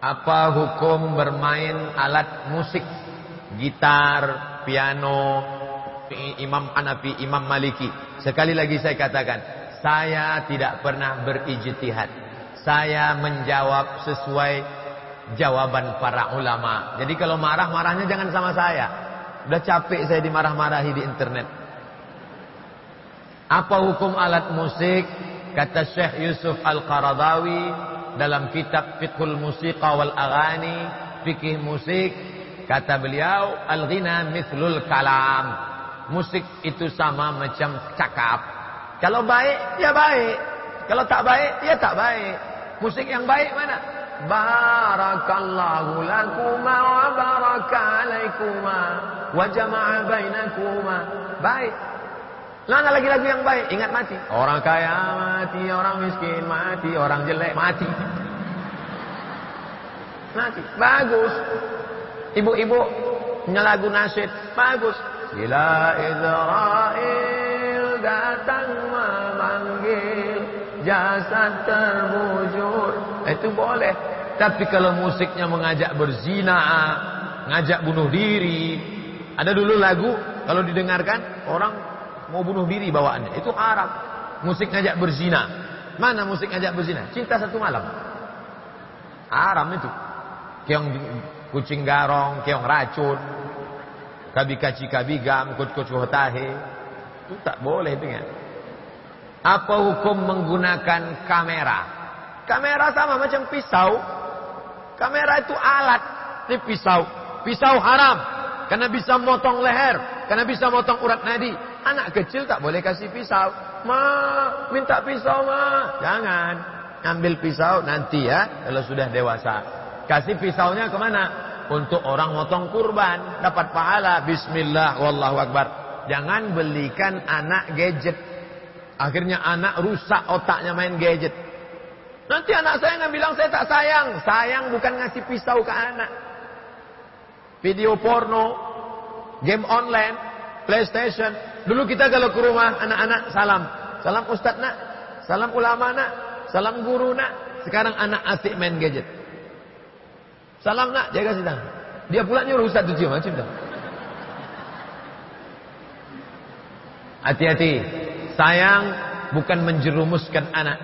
Apa hukum bermain alat musik? Gitar, piano, Imam Hanafi, Imam Maliki. Sekali lagi saya katakan, saya tidak pernah berijtihad. Saya menjawab sesuai jawaban para ulama. Jadi kalau marah-marahnya jangan sama saya. Udah capek saya dimarah-marahi di internet. Apa hukum alat musik? Kata Syekh Yusuf Al-Qaradawi dalam kitab Fiqhul Musiqa wal Aghani, fikih musik, kata beliau, al-ghina mithlul kalam. Musik itu sama macam cakap. Kalau baik, ya baik. Kalau tak baik, ya tak baik. Musik yang baik mana? Barakallahu lakuma wa baraka alaikuma wa jama'a bainakuma. Baik. Mana lagi lagu yang baik? Ingat mati. Orang kaya mati, orang miskin mati, orang jelek mati. Mati. Bagus. Ibu-ibu lagu nasyid. Bagus. Bila Israel datang memanggil jasad terbujur. Itu boleh. Tapi kalau musiknya mengajak berzina, ngajak bunuh diri. Ada dulu lagu kalau didengarkan orang mau bunuh diri bawaannya. Itu haram. Musik ngajak berzina. Mana musik ngajak berzina? Cinta satu malam. Haram itu. Keong kucing garong, keong racun. Kabi kaci kabi gam, kut kut tahe. Itu tak boleh dengan. Apa hukum menggunakan kamera? Kamera sama macam pisau. Kamera itu alat. Ini pisau. Pisau haram. Karena bisa motong leher. Karena bisa motong urat nadi. Anak kecil tak boleh kasih pisau. Ma, minta pisau ma. Jangan. Ambil pisau nanti ya, kalau sudah dewasa. Kasih pisaunya ke mana? Untuk orang motong kurban. Dapat pahala. Bismillah, Wallahu Akbar. Jangan belikan anak gadget. Akhirnya anak rusak otaknya main gadget. Nanti anak saya nggak bilang saya tak sayang. Sayang bukan ngasih pisau ke anak. Video porno, game online, PlayStation, Dulu kita kalau ke rumah anak-anak salam. Salam ustaz nak. Salam ulama nak. Salam guru nak. Sekarang anak asik main gadget. Salam nak, jaga sidang. Dia pula nyuruh ustaz tu cium tu. Hati-hati. Sayang bukan menjerumuskan anak.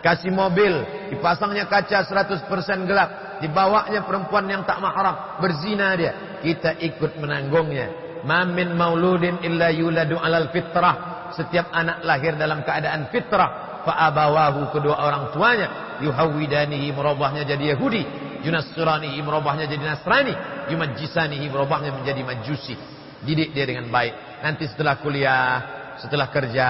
Kasih mobil, dipasangnya kaca 100% gelap, dibawanya perempuan yang tak mahram, berzina dia. Kita ikut menanggungnya. Mamin mauludin illa yuladu alal fitrah. Setiap anak lahir dalam keadaan fitrah. Fa'abawahu kedua orang tuanya. Yuhawidanihi merubahnya jadi Yahudi. Yunasranihi merubahnya jadi Nasrani. Yumajisanihi merubahnya menjadi Majusi. Didik dia dengan baik. Nanti setelah kuliah, setelah kerja,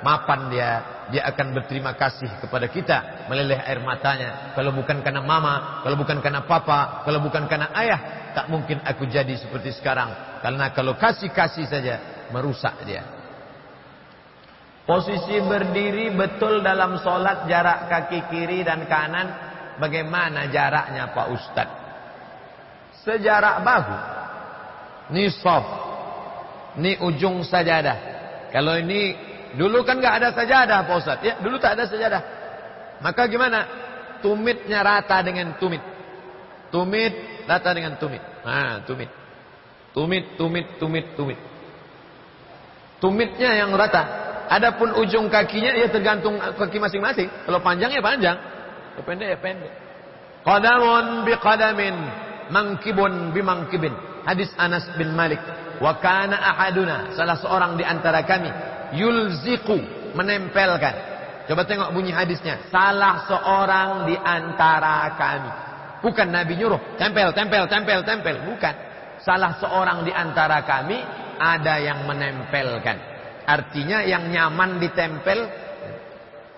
mapan dia, dia akan berterima kasih kepada kita meleleh air matanya. Kalau bukan karena mama kalau bukan karena papa kalau bukan karena ayah tak mungkin aku jadi seperti sekarang. Karena kalau kasih-kasih saja merusak dia. Posisi berdiri betul dalam solat jarak kaki kiri dan kanan bagaimana jaraknya Pak Ustadz? Sejarak bahu. Ni soft ni ujung sajadah. Kalau ini Dulu kan nggak ada sajadah Pak Ustaz. Ya, dulu tak ada sajadah. Maka gimana? Tumitnya rata dengan tumit. Tumit rata dengan tumit. Nah, tumit. Tumit, tumit, tumit, tumit. Tumitnya yang rata. Adapun ujung kakinya ya tergantung kaki masing-masing. Kalau panjang ya panjang. Kalau pendek ya pendek. Qadamun biqadamin, mangkibun bimangkibin. Hadis Anas bin Malik. Wa kana ahaduna, salah seorang di antara kami yulziku menempelkan. Coba tengok bunyi hadisnya. Salah seorang di antara kami. Bukan Nabi nyuruh. Tempel, tempel, tempel, tempel. Bukan. Salah seorang di antara kami ada yang menempelkan. Artinya yang nyaman ditempel.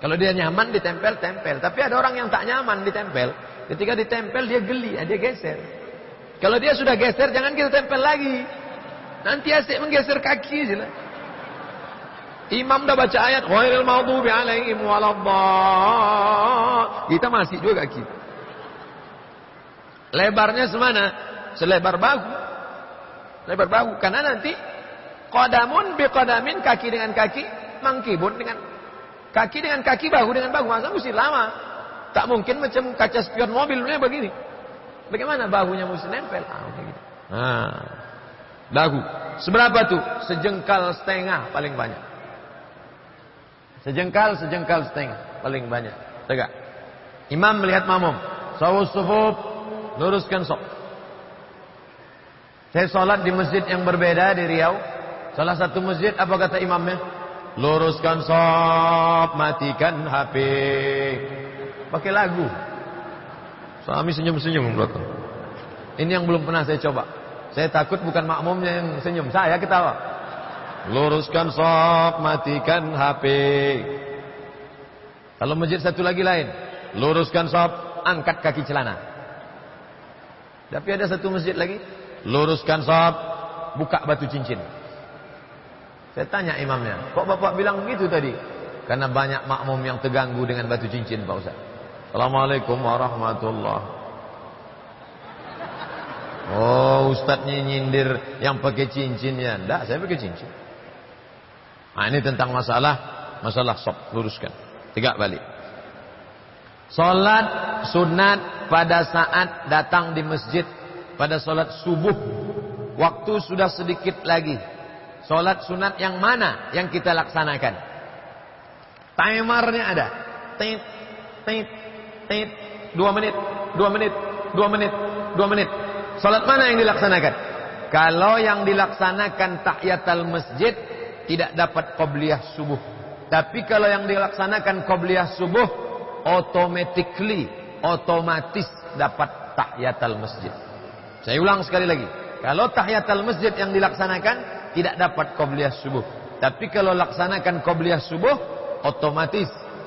Kalau dia nyaman ditempel, tempel. Tapi ada orang yang tak nyaman ditempel. Ketika ditempel dia geli, dia geser. Kalau dia sudah geser jangan kita tempel lagi. Nanti asik menggeser kaki. Imam dah baca ayat ghairil maghdubi alaihim waladdallin. Kita masih juga kaki. Lebarnya semana? Selebar bahu. Lebar bahu karena nanti qadamun biqadamin kaki dengan kaki, mangkibun dengan kaki dengan kaki, bahu dengan bahu. Masa mesti lama. Tak mungkin macam kaca spion mobil begini. Bagaimana bahunya mesti nempel? Ah, gitu. Nah, dagu. Seberapa tuh? Sejengkal setengah paling banyak. Sejengkal, sejengkal setengah paling banyak. Tegak. Imam melihat mamum. Sawus sufuf, luruskan sok. Saya sholat di masjid yang berbeda di Riau. Salah satu masjid, apa kata imamnya? Luruskan sok, matikan HP. Pakai lagu. Suami senyum-senyum. Ini yang belum pernah saya coba. Saya takut bukan makmumnya yang senyum, saya ketawa. Luruskan sok, matikan HP. Kalau masjid satu lagi lain, luruskan sok, angkat kaki celana. Tapi ada satu masjid lagi, luruskan sahab, buka batu cincin. Saya tanya imamnya, kok bapak bilang begitu tadi? Karena banyak makmum yang terganggu dengan batu cincin Pak Ustaz. Assalamualaikum warahmatullahi Oh ustadznya nyindir yang pakai cincin ya. Tidak, saya pakai cincin. Nah ini tentang masalah masalah sop luruskan. Tiga balik. Salat sunat pada saat datang di masjid pada salat subuh. Waktu sudah sedikit lagi. Salat sunat yang mana yang kita laksanakan? Timernya ada. Tit, tit, tit. Dua menit, dua menit, dua menit, dua menit. Salat mana yang dilaksanakan? Kalau yang dilaksanakan tahiyatul masjid tidak dapat qabliyah subuh. Tapi kalau yang dilaksanakan qabliyah subuh automatically otomatis dapat tahiyatul masjid. Saya ulang sekali lagi. Kalau tahiyatul masjid yang dilaksanakan tidak dapat qabliyah subuh. Tapi kalau laksanakan qabliyah subuh otomatis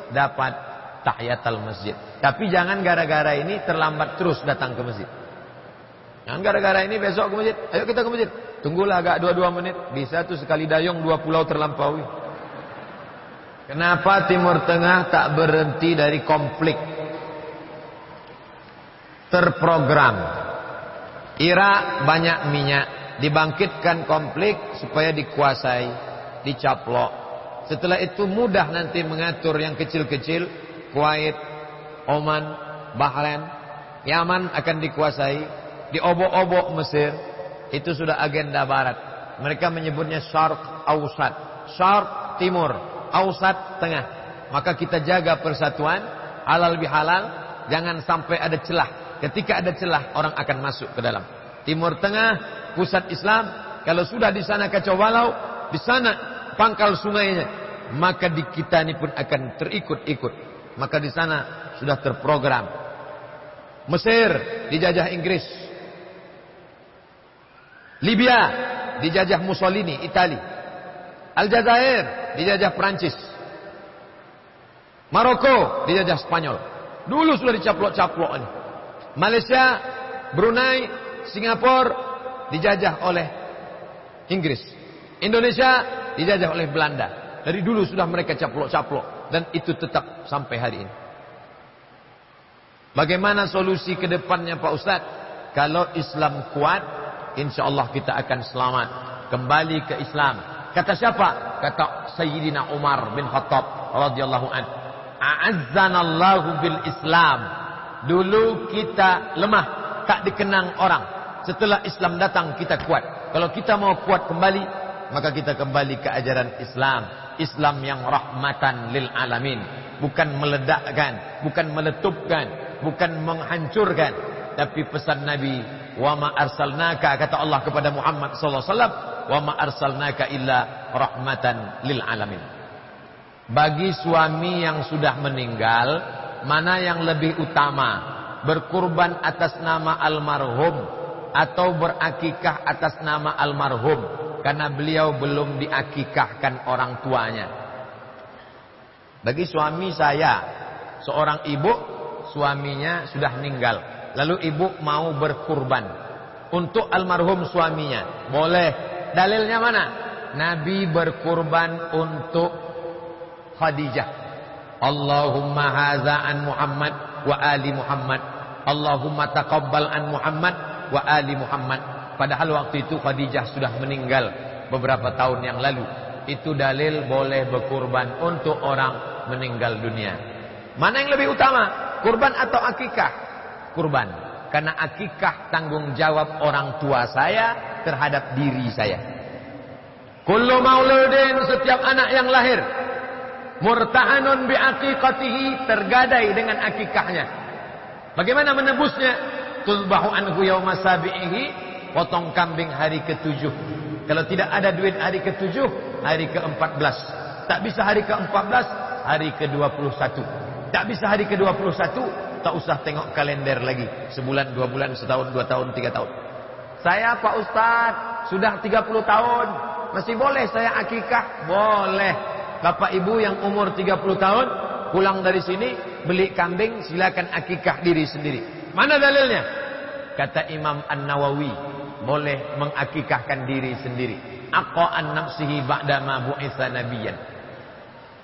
dapat tahiyatul masjid. Tapi jangan gara-gara ini terlambat terus datang ke masjid. Jangan gara-gara ini besok ke masjid. Ayo kita ke masjid. Tunggulah agak dua-dua menit. Bisa tuh sekali dayung dua pulau terlampaui. Kenapa Timur Tengah tak berhenti dari konflik? Terprogram. Irak banyak minyak. Dibangkitkan konflik supaya dikuasai. Dicaplok. Setelah itu mudah nanti mengatur yang kecil-kecil. Kuwait, Oman, Bahrain. Yaman akan dikuasai. Diobok-obok Mesir. Itu sudah agenda barat. Mereka menyebutnya Syarq Ausat. Syarq Timur. Ausat tengah. Maka kita jaga persatuan, halal bihalal, jangan sampai ada celah. Ketika ada celah, orang akan masuk ke dalam. Timur Tengah, pusat Islam, kalau sudah di sana kacau balau, di sana pangkal sungainya, maka di kita ini pun akan terikut-ikut. Maka di sana sudah terprogram. Mesir dijajah Inggris. Libya dijajah Mussolini, Italia. Aljazair dijajah Prancis. Maroko dijajah Spanyol. Dulu sudah dicaplok-caplok ini. Malaysia, Brunei, Singapura dijajah oleh Inggris. Indonesia dijajah oleh Belanda. Dari dulu sudah mereka caplok-caplok dan itu tetap sampai hari ini. Bagaimana solusi ke depannya Pak Ustaz? Kalau Islam kuat, insya Allah kita akan selamat. Kembali ke Islam. Kata siapa? Kata Sayyidina Umar bin Khattab radhiyallahu an. A'azzanallahu bil Islam. Dulu kita lemah, tak dikenang orang. Setelah Islam datang kita kuat. Kalau kita mau kuat kembali, maka kita kembali ke ajaran Islam. Islam yang rahmatan lil alamin. Bukan meledakkan, bukan meletupkan, bukan menghancurkan. Tapi pesan Nabi, wa ma arsalnaka kata Allah kepada Muhammad sallallahu alaihi wasallam wa ma arsalnaka illa rahmatan lil alamin. Bagi suami yang sudah meninggal, mana yang lebih utama? Berkurban atas nama almarhum atau berakikah atas nama almarhum karena beliau belum diakikahkan orang tuanya. Bagi suami saya, seorang ibu suaminya sudah meninggal, lalu ibu mau berkurban untuk almarhum suaminya. Boleh Dalilnya mana? Nabi berkurban untuk Khadijah. Allahumma haza an Muhammad wa ali Muhammad. Allahumma taqabbal an Muhammad wa ali Muhammad. Padahal waktu itu Khadijah sudah meninggal beberapa tahun yang lalu. Itu dalil boleh berkurban untuk orang meninggal dunia. Mana yang lebih utama? Kurban atau akikah? Kurban. Karena akikah tanggung jawab orang tua saya terhadap diri saya. Kullu mauludin setiap anak yang lahir murtahanun bi aqiqatihi tergadai dengan akikahnya. Bagaimana menebusnya? Tuzbahu anhu yauma sabihi potong kambing hari ketujuh. Kalau tidak ada duit hari ketujuh, hari ke-14. Tak bisa hari ke-14, hari ke-21. Tak bisa hari ke-21, tak usah tengok kalender lagi. Sebulan, dua bulan, setahun, dua tahun, tiga tahun. Saya Pak Ustadz, sudah 30 tahun. Masih boleh saya akikah? Boleh. Bapak Ibu yang umur 30 tahun, pulang dari sini, beli kambing, silakan akikah diri sendiri. Mana dalilnya? Kata Imam An-Nawawi, boleh mengakikahkan diri sendiri. Aqa'an nafsihi ba'dama bu'itha nabiyan.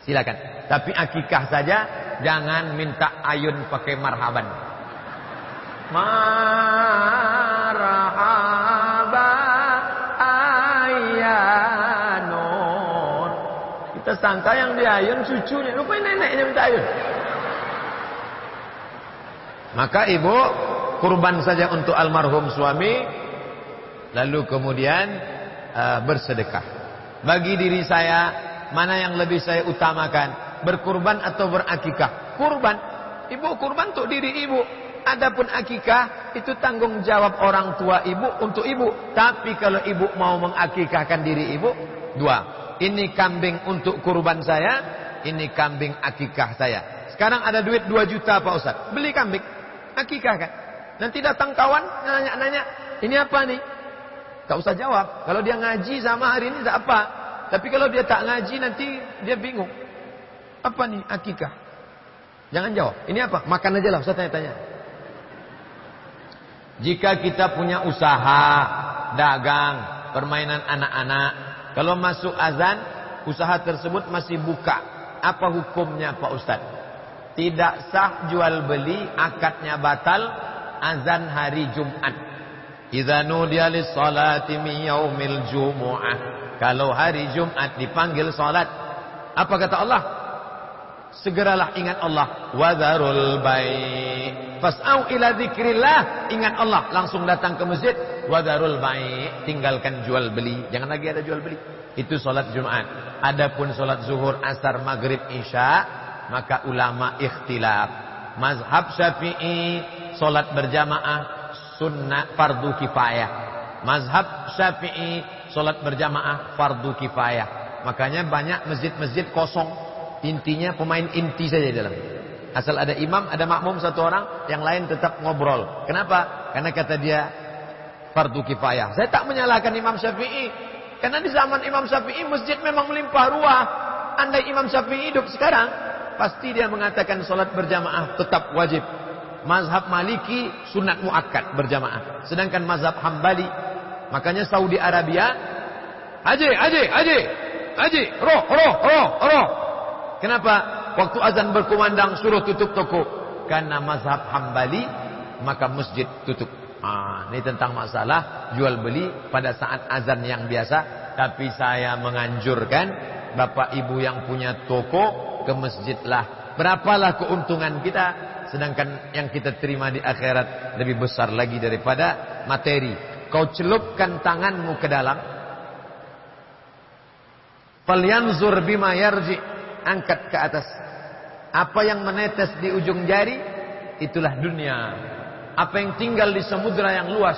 Silakan. Tapi akikah saja jangan minta ayun pakai marhaban. Marhaba ayanun. Kita sangka yang diayun cucunya, rupanya neneknya minta ayun. Maka ibu kurban saja untuk almarhum suami, lalu kemudian uh, bersedekah. Bagi diri saya Mana yang lebih saya utamakan? Berkurban atau berakikah? Kurban. Ibu kurban untuk diri ibu. Adapun akikah itu tanggung jawab orang tua ibu untuk ibu. Tapi kalau ibu mau mengakikahkan diri ibu, dua. Ini kambing untuk kurban saya, ini kambing akikah saya. Sekarang ada duit 2 juta Pak Ustaz. Beli kambing, akikah kan? Nanti datang kawan nanya-nanya, ini apa nih? Tak usah jawab. Kalau dia ngaji sama hari ini tak apa. Tapi kalau dia tak ngaji nanti dia bingung. Apa nih akikah? Jangan jawab. Ini apa? Makan aja lah. Ustaz tanya-tanya. Jika kita punya usaha, dagang, permainan anak-anak. Kalau masuk azan, usaha tersebut masih buka. Apa hukumnya Pak Ustaz? Tidak sah jual beli, akadnya batal, azan hari Jumat. Idza nudiya lis-salati min yaumil jumu'ah kalau hari Jumat dipanggil salat, apa kata Allah? Segeralah ingat Allah. Wadharul baik. Fas'au ila zikrillah. Ingat Allah. Langsung datang ke masjid. Wadharul baik. Tinggalkan jual beli. Jangan lagi ada jual beli. Itu salat Jumat. Adapun salat zuhur, asar, maghrib, isya. Maka ulama ikhtilaf. Mazhab syafi'i. Salat berjamaah. Sunnah fardu kifayah. Mazhab syafi'i Sholat berjamaah fardu kifayah. Makanya banyak masjid-masjid kosong. Intinya pemain inti saja di dalam. Asal ada imam, ada makmum satu orang, yang lain tetap ngobrol. Kenapa? Karena kata dia fardu kifayah. Saya tak menyalahkan Imam Syafi'i. Karena di zaman Imam Syafi'i masjid memang melimpah ruah. Andai Imam Syafi'i hidup sekarang, pasti dia mengatakan sholat berjamaah tetap wajib. Mazhab Maliki sunat muakkad berjamaah. Sedangkan mazhab Hambali Makanya Saudi Arabia Haji, haji, haji Haji, roh, roh, roh, roh Kenapa? Waktu azan berkumandang suruh tutup toko Karena mazhab hambali Maka masjid tutup ah, Ini tentang masalah jual beli pada saat azan yang biasa Tapi saya menganjurkan Bapak ibu yang punya toko Ke masjidlah Berapalah keuntungan kita Sedangkan yang kita terima di akhirat Lebih besar lagi daripada materi Kau celupkan tanganmu ke dalam. Falyanzur bima yarji. Angkat ke atas. Apa yang menetes di ujung jari, itulah dunia. Apa yang tinggal di samudra yang luas,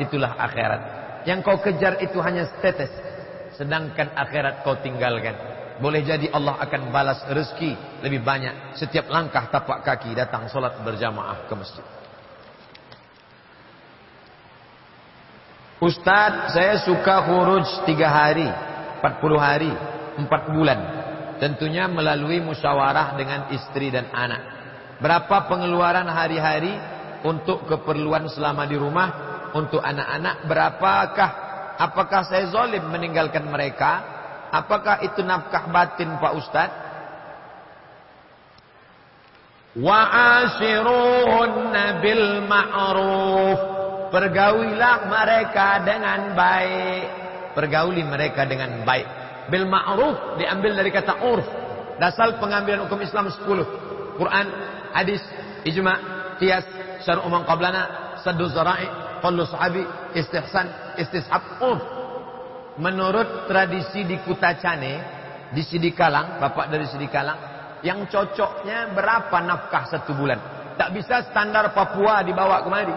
itulah akhirat. Yang kau kejar itu hanya tetes. Sedangkan akhirat kau tinggalkan. Boleh jadi Allah akan balas rezeki lebih banyak. Setiap langkah tapak kaki datang solat berjamaah ke masjid. Ustadz saya suka huruj tiga hari, empat puluh hari, empat bulan. Tentunya melalui musyawarah dengan istri dan anak. Berapa pengeluaran hari-hari untuk keperluan selama di rumah, untuk anak-anak, berapakah? Apakah saya zolim meninggalkan mereka? Apakah itu nafkah batin Pak Ustadz? Wa ashiruhunna bil ma'ruf. Pergaulilah mereka dengan baik. Pergauli mereka dengan baik. Bil ma'ruf diambil dari kata urf. Dasar pengambilan hukum Islam 10. Quran, hadis, ijma, qiyas, syar'u man qablana, sadu zara'i, qallu sahabi, istihsan, istishab. Oh. Menurut tradisi di Kutacane, di Sidikalang, bapak dari Sidikalang, yang cocoknya berapa nafkah satu bulan? Tak bisa standar Papua dibawa kemari.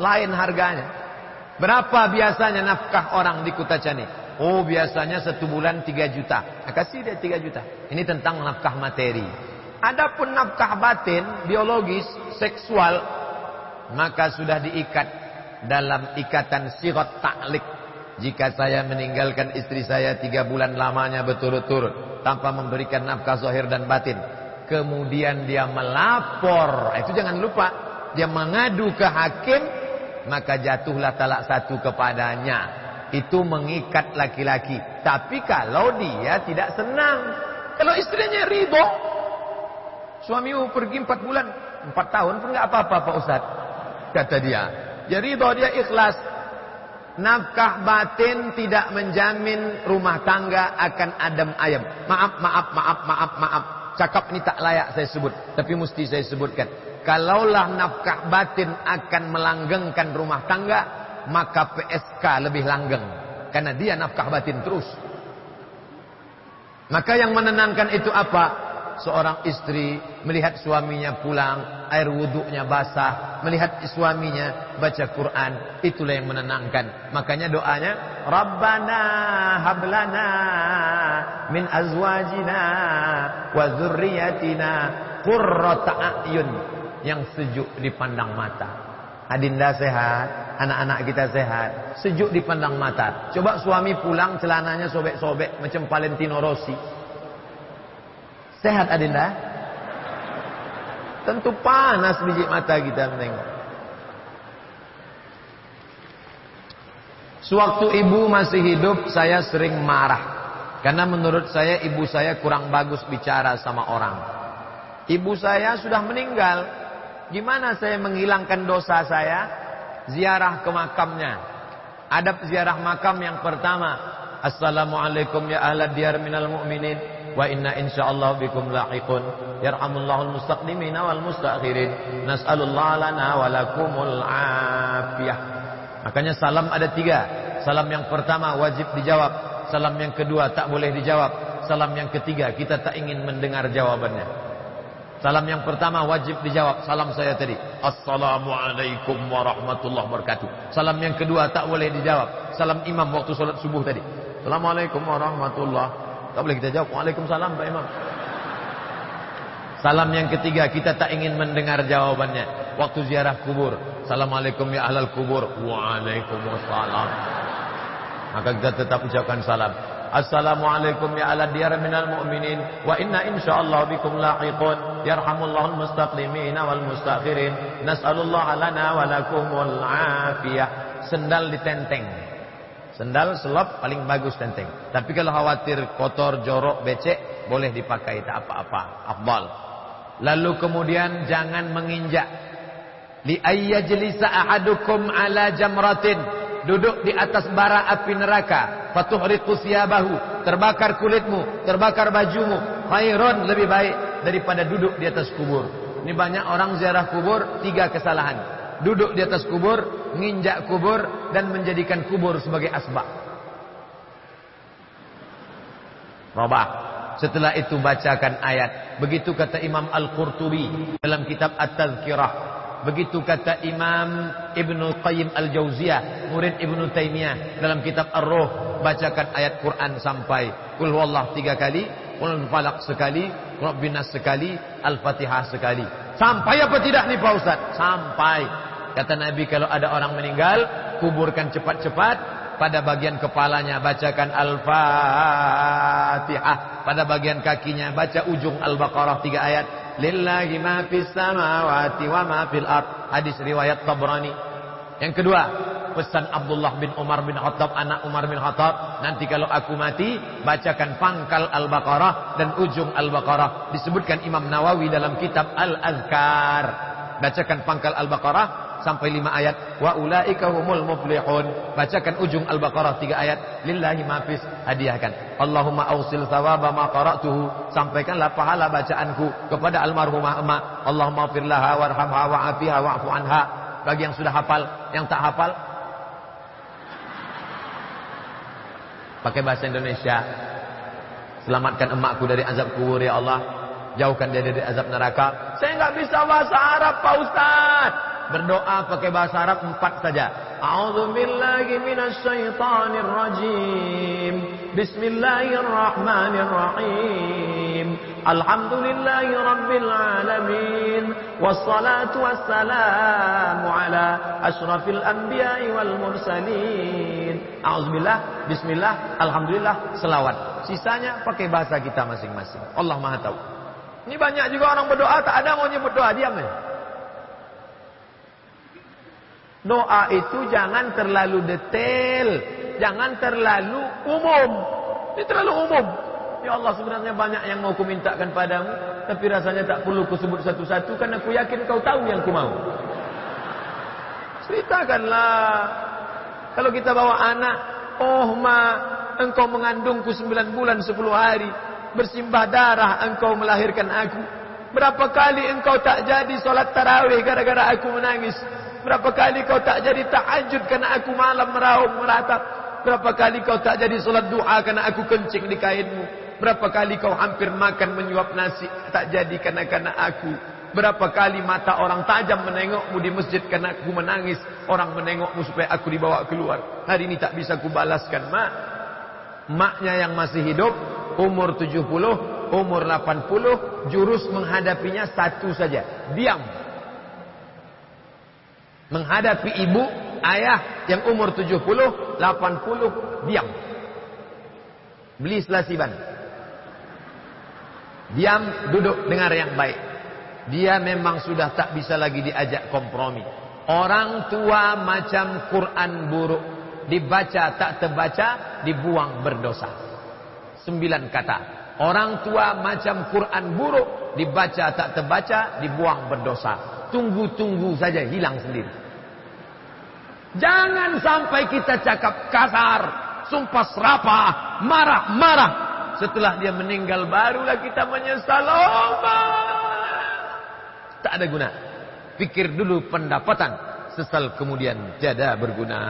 Lain harganya. Berapa biasanya nafkah orang di Kutacane? Oh biasanya satu bulan tiga juta. Nah, kasih dia tiga juta. Ini tentang nafkah materi. Adapun nafkah batin, biologis, seksual, maka sudah diikat dalam ikatan sirot taklik. Jika saya meninggalkan istri saya tiga bulan lamanya berturut-turut tanpa memberikan nafkah zahir dan batin, kemudian dia melapor, itu jangan lupa, dia mengadu ke hakim, maka jatuhlah talak satu kepadanya itu mengikat laki-laki. Tapi kalau dia tidak senang, kalau istrinya ridho, suamimu pergi empat bulan, empat tahun pun nggak apa-apa Pak Ustaz, kata dia. Dia ridho, dia ikhlas. Nafkah batin tidak menjamin rumah tangga akan adem ayam. Maaf, maaf, maaf, maaf, maaf. Cakap ini tak layak saya sebut, tapi mesti saya sebutkan. Kalaulah nafkah batin akan melanggengkan rumah tangga, maka PSK lebih langgeng. Karena dia nafkah batin terus. Maka yang menenangkan itu apa? Seorang istri melihat suaminya pulang air wuduknya basah melihat suaminya baca Quran itulah yang menenangkan. Makanya doanya Rabbana hablana min azwajina wa dzurriyyatina qurrata a'yun. Yang sejuk dipandang mata. Adinda sehat, anak-anak kita sehat, sejuk dipandang mata. Coba suami pulang celananya sobek-sobek macam Valentino Rossi. Sehat Adinda? Tentu panas biji mata kita menengok. Sewaktu ibu masih hidup saya sering marah. Karena menurut saya ibu saya kurang bagus bicara sama orang. Ibu saya sudah meninggal. Gimana saya menghilangkan dosa saya? Ziarah ke makamnya. Adab ziarah makam yang pertama. Assalamualaikum ya ahla diyar minal mu'minin. Wa inna insyaallah bikum lahiqun. Yarhamullahul mustaqdimin wal mustakhirin. Nas'alullah lana wa lakumul afiyah. Makanya salam ada tiga. Salam yang pertama wajib dijawab. Salam yang kedua tak boleh dijawab. Salam yang ketiga kita tak ingin mendengar jawabannya. Salam yang pertama wajib dijawab. Salam saya tadi. Assalamualaikum warahmatullahi wabarakatuh. Salam yang kedua tak boleh dijawab. Salam imam waktu solat subuh tadi. Assalamualaikum warahmatullahi Tak boleh kita jawab. Waalaikumsalam Pak Imam. Salam yang ketiga kita tak ingin mendengar jawabannya. Waktu ziarah kubur. Assalamualaikum ya ahlal kubur. Waalaikumsalam. Maka kita tetap ucapkan salam. Assalamualaikum ya ala diyar minal mu'minin wa inna insyaallah bikum lahiqun yarhamullahul mustaqlimin wal mustakhirin nas'alullah lana wa lakumul afiyah sendal ditenteng sendal selop paling bagus tenteng. Tapi kalau khawatir kotor jorok becek boleh dipakai tak apa-apa. Afdal. Lalu kemudian jangan menginjak. Li ayyajlisa ahadukum ala jamratin duduk di atas bara api neraka. Fatuhriqu siyabahu. Terbakar kulitmu terbakar bajumu. Khairon lebih baik daripada duduk di atas kubur. Ini banyak orang ziarah kubur tiga kesalahan. Duduk di atas kubur nginjak kubur dan menjadikan kubur sebagai asbak. Robah setelah itu bacakan ayat. Begitu kata Imam Al-Qurtubi dalam kitab At-Tazkirah Begitu kata Imam Ibnu Qayyim Al-Jauziyah, murid Ibnu Taimiyah dalam kitab Ar-Ruh, bacakan ayat Quran sampai Qul huwallah tiga kali, Qul falaq sekali, Qul binas sekali, Al-Fatihah sekali. Sampai apa tidak nih Pak Ustaz? Sampai. Kata Nabi kalau ada orang meninggal, kuburkan cepat-cepat, pada bagian kepalanya bacakan Al-Fatihah, pada bagian kakinya baca ujung Al-Baqarah tiga ayat, lillahi ma fis samawati wa ma fil ard. Hadis riwayat Tabrani. Yang kedua, pesan Abdullah bin Umar bin Khattab, anak Umar bin Khattab, nanti kalau aku mati, bacakan pangkal Al-Baqarah dan ujung Al-Baqarah. Disebutkan Imam Nawawi dalam kitab Al-Azkar. Bacakan pangkal Al-Baqarah sampai lima ayat wa ulaika humul muflihun bacakan ujung al-baqarah tiga ayat lillahi mafis hadiahkan Allahumma ausil thawaba ma qara'tuhu sampaikanlah pahala bacaanku kepada almarhumah emak Allahumma firlaha warhamha wa'afiha wa'fu anha bagi yang sudah hafal, yang tak hafal pakai bahasa Indonesia. Selamatkan emakku dari azab kubur ya Allah. Jauhkan dia dari azab neraka. Saya nggak bisa bahasa Arab Pak Ustaz. Berdoa pakai bahasa Arab empat saja. A'udzu billahi minasyaitonir rajim. Bismillahirrahmanirrahim. Alhamdulillahi rabbil alamin. Wassalatu wassalamu ala asyrafil anbiya'i wal mursalin. A'udzubillah, bismillah, alhamdulillah, selawat. Sisanya pakai bahasa kita masing-masing. Allah Maha tahu. Ini banyak juga orang berdoa tak ada mau nyebut doa, diam ya. Doa itu jangan terlalu detail, jangan terlalu umum. Ini terlalu umum. Ya Allah sebenarnya banyak yang mau kumintakan padamu. Tapi rasanya tak perlu kusebut satu-satu. Karena aku yakin kau tahu yang ku mau. Ceritakanlah. Kalau kita bawa anak. Oh ma, engkau mengandungku sembilan bulan sepuluh hari. Bersimbah darah engkau melahirkan aku. Berapa kali engkau tak jadi solat tarawih gara-gara aku menangis. Berapa kali kau tak jadi tahajud karena aku malam meraup meratap. Berapa kali kau tak jadi solat doa karena aku kencing di kainmu. Berapa kali kau hampir makan menyuap nasi tak jadi karena karena aku. Berapa kali mata orang tajam menengokmu di masjid karena aku menangis. Orang menengokmu supaya aku dibawa keluar. Hari ini tak bisa kubalaskan mak. Maknya yang masih hidup. Umur 70. Umur 80. Jurus menghadapinya satu saja. Diam. Menghadapi ibu, ayah yang umur 70, 80. Diam. Beli selasiban. Diam, duduk, dengar yang baik. Dia memang sudah tak bisa lagi diajak kompromi. Orang tua macam Quran buruk. Dibaca tak terbaca, dibuang berdosa. Sembilan kata. Orang tua macam Quran buruk. Dibaca tak terbaca, dibuang berdosa. Tunggu-tunggu saja hilang sendiri. Jangan sampai kita cakap kasar. Sumpah serapah. Marah-marah. Setelah dia meninggal barulah kita menyesal. Oh, tak ada guna. Pikir dulu pendapatan. Sesal kemudian tiada berguna.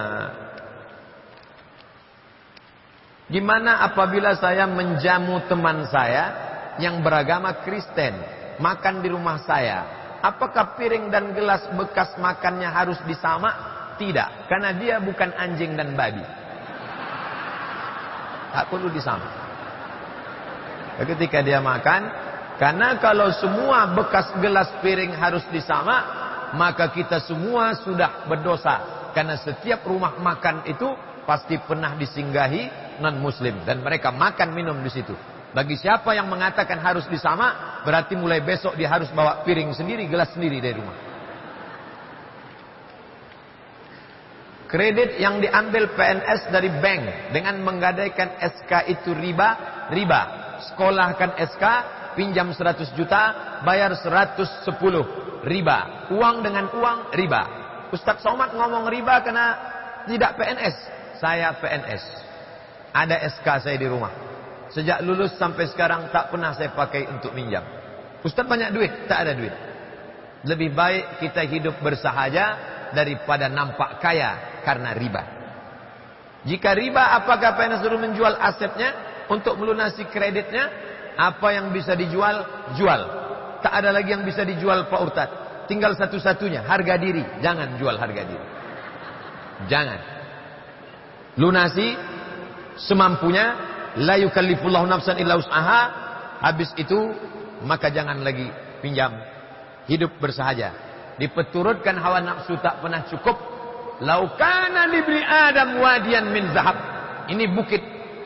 Gimana apabila saya menjamu teman saya yang beragama Kristen makan di rumah saya? Apakah piring dan gelas bekas makannya harus disamak? Tidak, karena dia bukan anjing dan babi. Tak perlu disamak. Ketika dia makan, karena kalau semua bekas gelas piring harus disama, maka kita semua sudah berdosa. Karena setiap rumah makan itu pasti pernah disinggahi non muslim dan mereka makan minum di situ. Bagi siapa yang mengatakan harus disama, berarti mulai besok dia harus bawa piring sendiri, gelas sendiri dari rumah. Kredit yang diambil PNS dari bank dengan menggadaikan SK itu riba, riba sekolahkan SK, pinjam 100 juta, bayar 110 riba. Uang dengan uang riba. Ustaz Somad ngomong riba karena tidak PNS. Saya PNS. Ada SK saya di rumah. Sejak lulus sampai sekarang tak pernah saya pakai untuk minjam. Ustaz banyak duit, tak ada duit. Lebih baik kita hidup bersahaja daripada nampak kaya karena riba. Jika riba apakah PNS suruh menjual asetnya? untuk melunasi kreditnya, apa yang bisa dijual, jual. Tak ada lagi yang bisa dijual Pak Urtad. Tinggal satu-satunya, harga diri. Jangan jual harga diri. Jangan. Lunasi semampunya, la yukallifullahu nafsan illa usaha. Habis itu, maka jangan lagi pinjam. Hidup bersahaja. Dipeturutkan hawa nafsu tak pernah cukup. Laukana diberi Adam wadian min zahab. Ini bukit,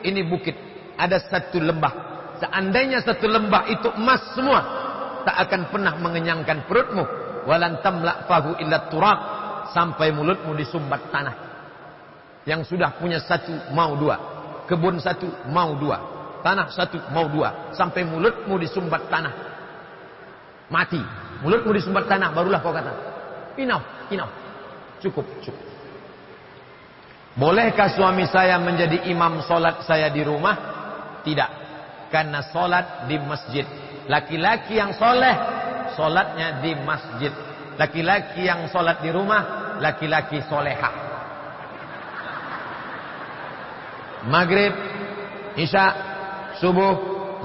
ini bukit ada satu lembah. Seandainya satu lembah itu emas semua, tak akan pernah mengenyangkan perutmu. Walan tamla fahu illa turab sampai mulutmu disumbat tanah. Yang sudah punya satu mau dua, kebun satu mau dua, tanah satu mau dua, sampai mulutmu disumbat tanah. Mati, mulutmu disumbat tanah, barulah kau kata, enough, enough, cukup, cukup. Bolehkah suami saya menjadi imam solat saya di rumah? Tidak. Karena solat di masjid. Laki-laki yang soleh, solatnya di masjid. Laki-laki yang sholat di rumah, laki-laki soleha. Maghrib, Isya, Subuh,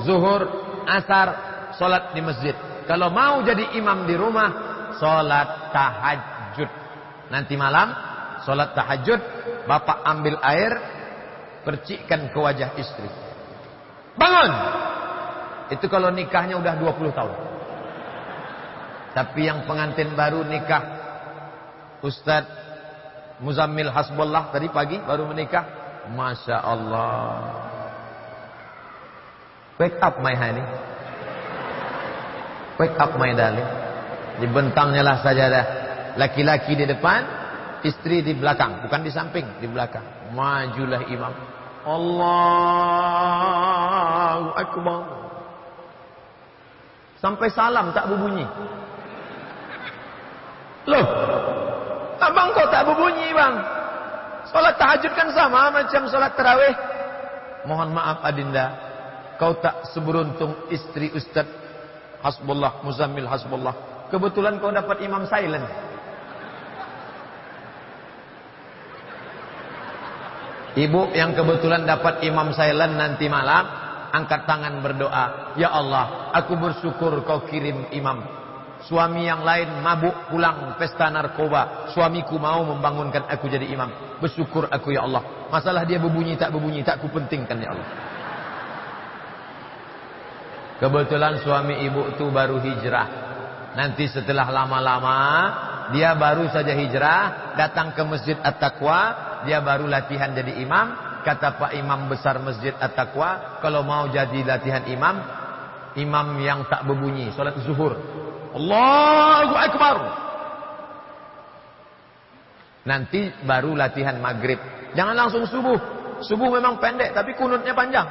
Zuhur, Asar, sholat di masjid. Kalau mau jadi imam di rumah, sholat tahajud. Nanti malam, sholat tahajud, bapak ambil air, percikkan ke wajah istri. Bangun! Itu kalau nikahnya udah 20 tahun. Tapi yang pengantin baru nikah Ustaz Muzammil Hasbullah tadi pagi baru menikah. Masya Allah. Wake up my honey. Wake up my darling. Dibentangnya lah sajadah. Laki-laki di depan, istri di belakang. Bukan di samping, di belakang. Majulah imam. Allahu Akbar. Sampai salam tak berbunyi. Loh, abang kau tak berbunyi bang. Salat tahajud kan sama macam salat tarawih. Mohon maaf Adinda, kau tak seberuntung istri Ustaz Hasbullah, Muzammil Hasbullah. Kebetulan kau dapat imam silent. Ibu yang kebetulan dapat imam silent nanti malam, angkat tangan berdoa. Ya Allah, aku bersyukur kau kirim imam Suami yang lain mabuk pulang pesta narkoba. Suamiku mau membangunkan aku jadi imam. Bersyukur aku ya Allah. Masalah dia berbunyi tak berbunyi tak ku pentingkan ya Allah. Kebetulan suami ibu itu baru hijrah. Nanti setelah lama-lama dia baru saja hijrah, datang ke Masjid At-Taqwa, dia baru latihan jadi imam. Kata Pak Imam besar Masjid At-Taqwa, kalau mau jadi latihan imam, imam yang tak berbunyi, solat zuhur. Allahu Akbar. Nanti baru latihan maghrib. Jangan langsung subuh. Subuh memang pendek tapi kunutnya panjang.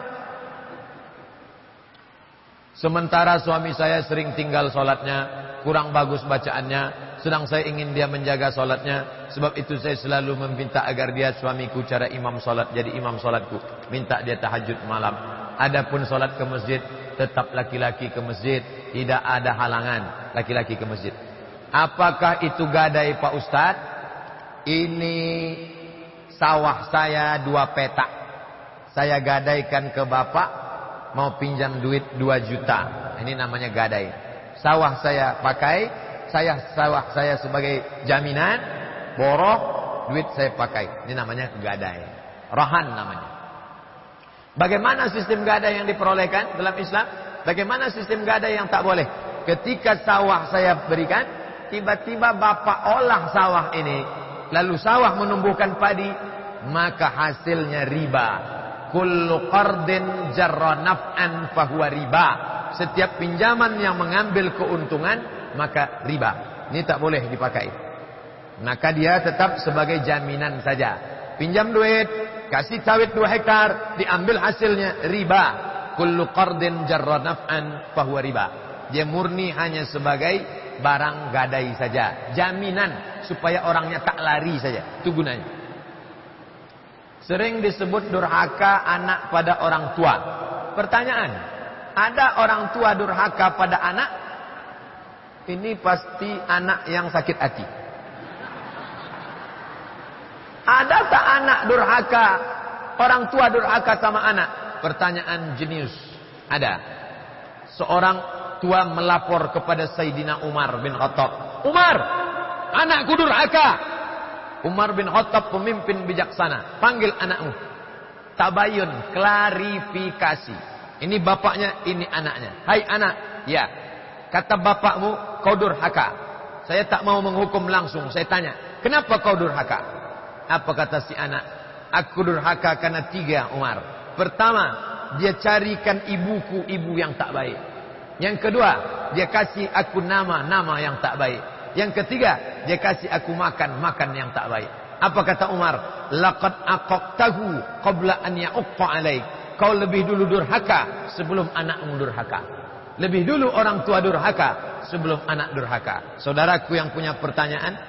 Sementara suami saya sering tinggal solatnya, kurang bagus bacaannya, sedang saya ingin dia menjaga solatnya, sebab itu saya selalu meminta agar dia suamiku cara imam solat, jadi imam solatku, minta dia tahajud malam. Adapun solat ke masjid, tetap laki-laki ke masjid, tidak ada halangan laki-laki ke masjid. Apakah itu gadai Pak Ustad? Ini sawah saya dua petak. Saya gadaikan ke bapak, mau pinjam duit dua juta. Ini namanya gadai. Sawah saya pakai, saya sawah saya sebagai jaminan, borok, duit saya pakai. Ini namanya gadai. Rahan namanya. Bagaimana sistem gadai yang diperolehkan dalam Islam? Bagaimana sistem gada yang tak boleh? Ketika sawah saya berikan, tiba-tiba bapak olah sawah ini, lalu sawah menumbuhkan padi, maka hasilnya riba. Kullu qardin jarra naf'an fahuwa riba. Setiap pinjaman yang mengambil keuntungan, maka riba. Ini tak boleh dipakai. Maka dia tetap sebagai jaminan saja. Pinjam duit, kasih sawit 2 hektar, diambil hasilnya riba kullu qardin jarra naf'an fahuwa riba. Dia murni hanya sebagai barang gadai saja, jaminan supaya orangnya tak lari saja. Itu gunanya. Sering disebut durhaka anak pada orang tua. Pertanyaan, ada orang tua durhaka pada anak? Ini pasti anak yang sakit hati. Ada tak anak durhaka, orang tua durhaka sama anak? pertanyaan jenius. Ada. Seorang tua melapor kepada Sayyidina Umar bin Khattab. Umar, anakku durhaka. Umar bin Khattab pemimpin bijaksana. Panggil anakmu. Tabayun, klarifikasi. Ini bapaknya, ini anaknya. Hai anak, ya. Kata bapakmu, kau durhaka. Saya tak mau menghukum langsung. Saya tanya, kenapa kau durhaka? Apa kata si anak? Aku durhaka karena tiga Umar. Pertama, dia carikan ibuku ibu yang tak baik. Yang kedua, dia kasih aku nama-nama yang tak baik. Yang ketiga, dia kasih aku makan makan yang tak baik. Apa kata Umar? Laqad aqaqtahu qabla an ya'qa alaik. Kau lebih dulu durhaka sebelum anakmu durhaka. Lebih dulu orang tua durhaka sebelum anak durhaka. Saudaraku yang punya pertanyaan,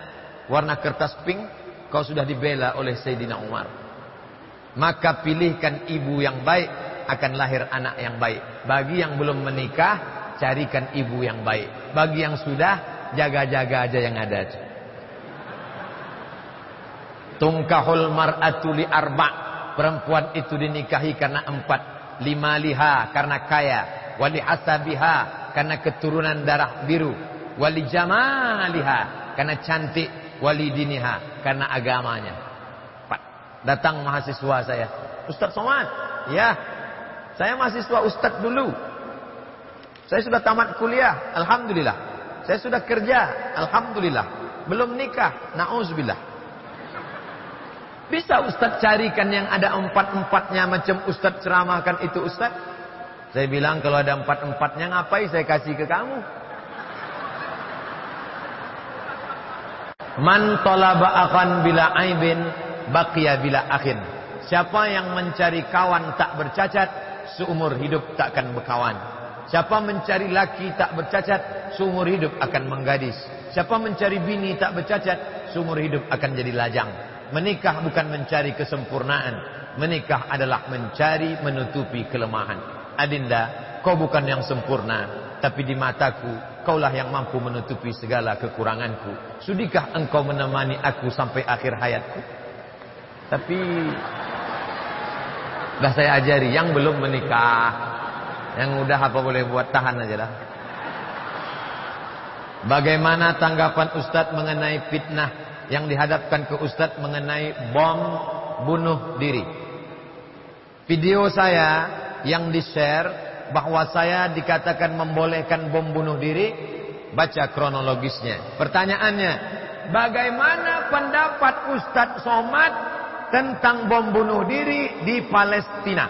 warna kertas pink, kau sudah dibela oleh Sayyidina Umar. Maka pilihkan ibu yang baik akan lahir anak yang baik. Bagi yang belum menikah, carikan ibu yang baik. Bagi yang sudah, jaga-jaga aja yang ada. Tungkahul mar'atu arba' perempuan itu dinikahi karena empat lima liha karena kaya wali hasabiha karena keturunan darah biru wali jamaliha karena cantik wali diniha karena agamanya. Empat datang mahasiswa saya. Ustaz Somad ya saya mahasiswa Ustaz dulu. Saya sudah tamat kuliah Alhamdulillah. Saya sudah kerja Alhamdulillah. Belum nikah Na'udzubillah. Bisa Ustaz carikan yang ada empat-empatnya macam Ustaz ceramahkan itu Ustaz? Saya bilang kalau ada empat-empatnya ngapain saya kasih ke kamu? Man talaba bila aibin baqiya bila akhin. Siapa yang mencari kawan tak bercacat, seumur hidup takkan berkawan. Siapa mencari laki tak bercacat, seumur hidup akan menggadis. Siapa mencari bini tak bercacat, seumur hidup akan jadi lajang. Menikah bukan mencari kesempurnaan. Menikah adalah mencari menutupi kelemahan. Adinda, kau bukan yang sempurna. Tapi di mataku, kaulah yang mampu menutupi segala kekuranganku. Sudikah engkau menemani aku sampai akhir hayatku? Tapi, dah saya ajari, yang belum menikah. Yang udah apa boleh buat, tahan aja lah. Bagaimana tanggapan Ustadz mengenai fitnah yang dihadapkan ke Ustadz mengenai bom bunuh diri. Video saya yang di-share bahwa saya dikatakan membolehkan bom bunuh diri, baca kronologisnya. Pertanyaannya, bagaimana pendapat Ustadz Somad tentang bom bunuh diri di Palestina?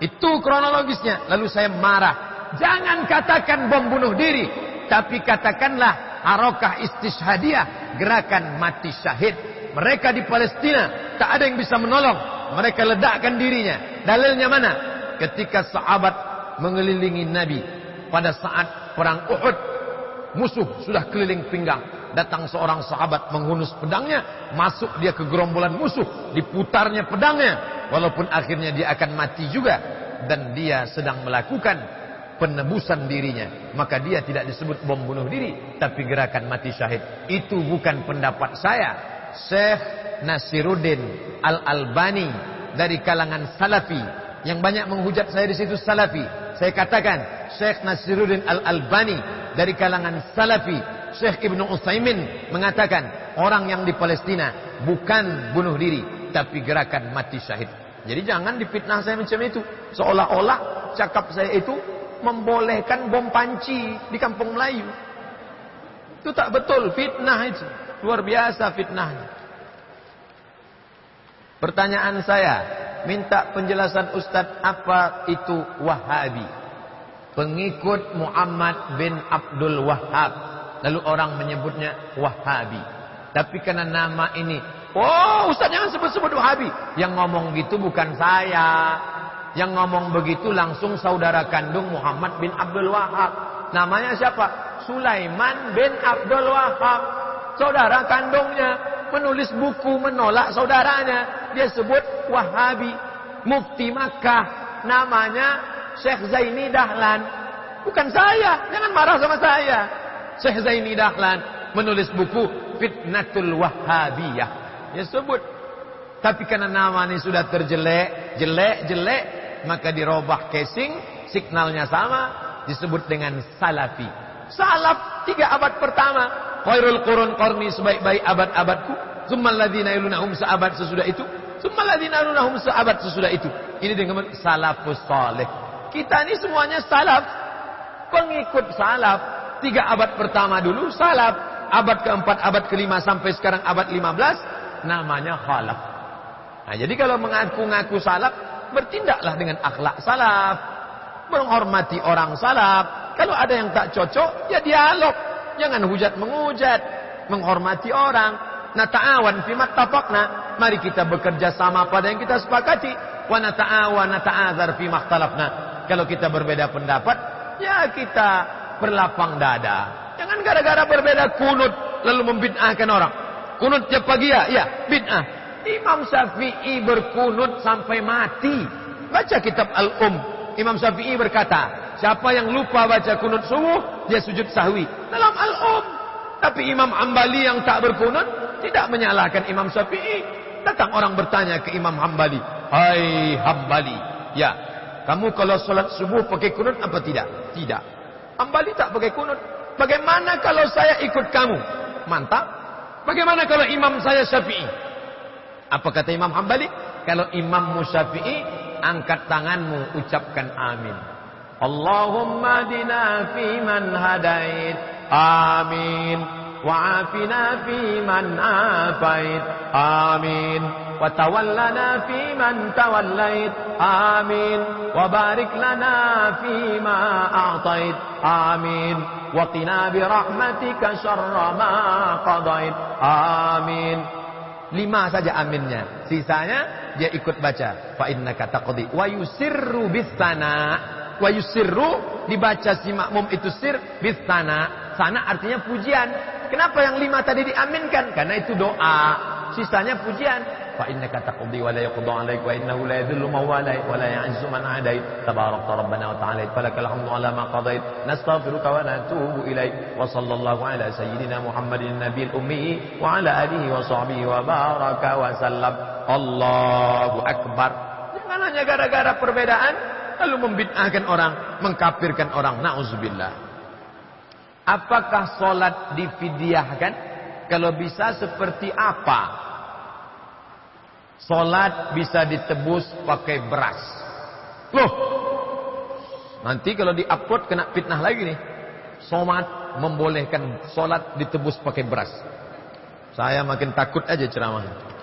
Itu kronologisnya. Lalu saya marah. Jangan katakan bom bunuh diri, tapi katakanlah harokah istishadiyah gerakan mati syahid. Mereka di Palestina tak ada yang bisa menolong. Mereka ledakkan dirinya. Dalilnya mana? Ketika sahabat mengelilingi Nabi. Pada saat perang Uhud, musuh sudah keliling pinggang. Datang seorang sahabat menghunus pedangnya, masuk dia ke gerombolan musuh, diputarnya pedangnya, walaupun akhirnya dia akan mati juga dan dia sedang melakukan penebusan dirinya. Maka dia tidak disebut bom bunuh diri tapi gerakan mati syahid. Itu bukan pendapat saya. Syekh Nasiruddin Al-Albani dari kalangan Salafi. Yang banyak menghujat saya di situ Salafi saya katakan Syekh Nasiruddin Al-Albani dari kalangan Salafi Syekh Ibnu Utsaimin mengatakan orang yang di Palestina bukan bunuh diri tapi gerakan mati syahid jadi jangan dipitnah saya macam itu seolah-olah cakap saya itu membolehkan bom panci di kampung Melayu. Itu tak betul, fitnah itu. Luar biasa fitnahnya. Pertanyaan saya, minta penjelasan Ustadz apa itu Wahabi? Pengikut Muhammad bin Abdul Wahab. Lalu orang menyebutnya Wahabi. Tapi karena nama ini, oh Ustadz jangan sebut-sebut Wahabi. Yang ngomong gitu bukan saya. Yang ngomong begitu langsung saudara kandung Muhammad bin Abdul Wahab. Namanya siapa? Sulaiman bin Abdul Wahab. Saudara kandungnya menulis buku menolak saudaranya. Dia sebut Wahabi. Mufti Makkah. Namanya Syekh Zaini Dahlan. Bukan saya. Jangan marah sama saya. Syekh Zaini Dahlan menulis buku Fitnatul Wahabiyah. Dia sebut. Tapi karena nama ini sudah terjelek, jelek, jelek, maka dirobah casing, signalnya sama, disebut dengan salafi. Salaf tiga abad pertama, khairul qurun qarni sebaik-baik abad-abadku, summal ladzina yalunahum seabad sesudah itu, summal ladzina yalunahum seabad sesudah itu. Ini dengan salafus saleh. Kita ini semuanya salaf, pengikut salaf. Tiga abad pertama dulu salaf, abad keempat, abad kelima sampai sekarang abad lima belas, namanya khalaf. Nah, jadi kalau mengaku-ngaku salaf, bertindaklah dengan akhlak salaf. Menghormati orang salaf. Kalau ada yang tak cocok, ya dialog. Jangan hujat mengujat. Menghormati orang. Nah ta'awan fi mattafaqna. Mari kita bekerja sama pada yang kita sepakati. Wa nata'awan nata'azar fi makhtalafna. Kalau kita berbeda pendapat, ya kita berlapang dada. Jangan gara-gara berbeda kunut lalu membid'ahkan orang. Kunut tiap pagi ya, ya bid'ah. Imam Syafi'i berkunut sampai mati. Baca kitab Al-Um. Imam Syafi'i berkata, siapa yang lupa baca kunut subuh, dia sujud sahwi. Dalam Al-Um. Tapi Imam Hambali yang tak berkunut tidak menyalahkan Imam Syafi'i. Datang orang bertanya ke Imam Hambali, "Hai Hambali, ya, kamu kalau sholat subuh pakai kunut apa tidak?" "Tidak." Hambali tak pakai kunut. Bagaimana kalau saya ikut kamu? Mantap. Bagaimana kalau imam saya Syafi'i? Apa kata Imam Hambali? Kalau imam Syafi'i, angkat tanganmu, ucapkan amin. اللهم اهدنا فيمن هديت. آمين. وعافنا فيمن عافيت. آمين. وتولنا فيمن توليت. آمين. وبارك لنا فيما أعطيت. آمين. وقنا برحمتك شر ما قضيت. آمين. lima saja منا sisanya dia ikut baca fa innaka taqdi wa Wa yusirru dibaca si makmum itu sir bis Sana sana artinya pujian. Kenapa yang lima tadi diaminkan? Karena itu doa. Sisanya pujian. Fa inna kata qudi wa la yaqdu alaik wa innahu la yadhillu man walayt wa la ya'zu man adai tabaraka rabbana wa ta'ala Falakal hamdu ala ma qadait Nastaghfiruka wa natubu ilaik Wa sallallahu ala sayyidina Muhammadin nabiyil ummi wa ala alihi wa sahbihi wa baraka wa sallam. Allahu akbar. Jangan hanya gara-gara perbedaan lalu membid'ahkan orang mengkafirkan orang na'udzubillah apakah solat difidyahkan kalau bisa seperti apa Solat bisa ditebus pakai beras. Loh, nanti kalau diupload kena fitnah lagi nih. Somat membolehkan solat ditebus pakai beras. Saya makin takut aja ceramahnya.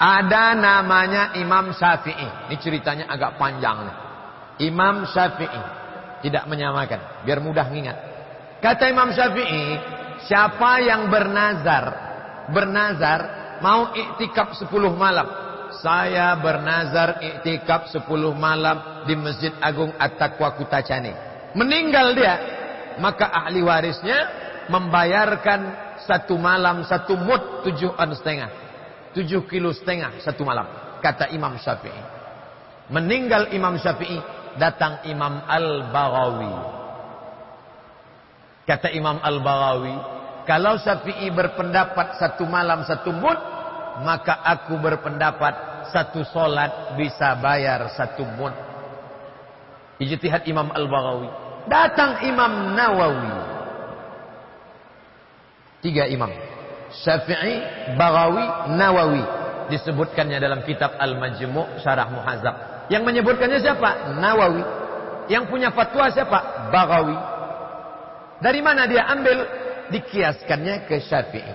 Ada namanya Imam Syafi'i. Ini ceritanya agak panjang nih. Imam Syafi'i tidak menyamakan, biar mudah ingat. Kata Imam Syafi'i, siapa yang bernazar bernazar mau iktikaf 10 malam. Saya bernazar iktikaf 10 malam di Masjid Agung At-Taqwa Kutacani. Meninggal dia, maka ahli warisnya membayarkan satu malam satu mut tujuh on setengah. Tujuh kilo setengah satu malam. Kata Imam Syafi'i. Meninggal Imam Syafi'i, datang Imam Al-Baghawi. Kata Imam Al-Baghawi, kalau Syafi'i berpendapat satu malam satu mud, maka aku berpendapat satu solat bisa bayar satu mud. Ijtihad Imam Al-Baghawi. Datang Imam Nawawi. Tiga imam. Syafi'i, Baghawi, Nawawi. Disebutkannya dalam kitab Al-Majmu' Syarah Muhazab. Yang menyebutkannya siapa? Nawawi. Yang punya fatwa siapa? Baghawi. Dari mana dia ambil? dikiaskannya ke Syafi'i.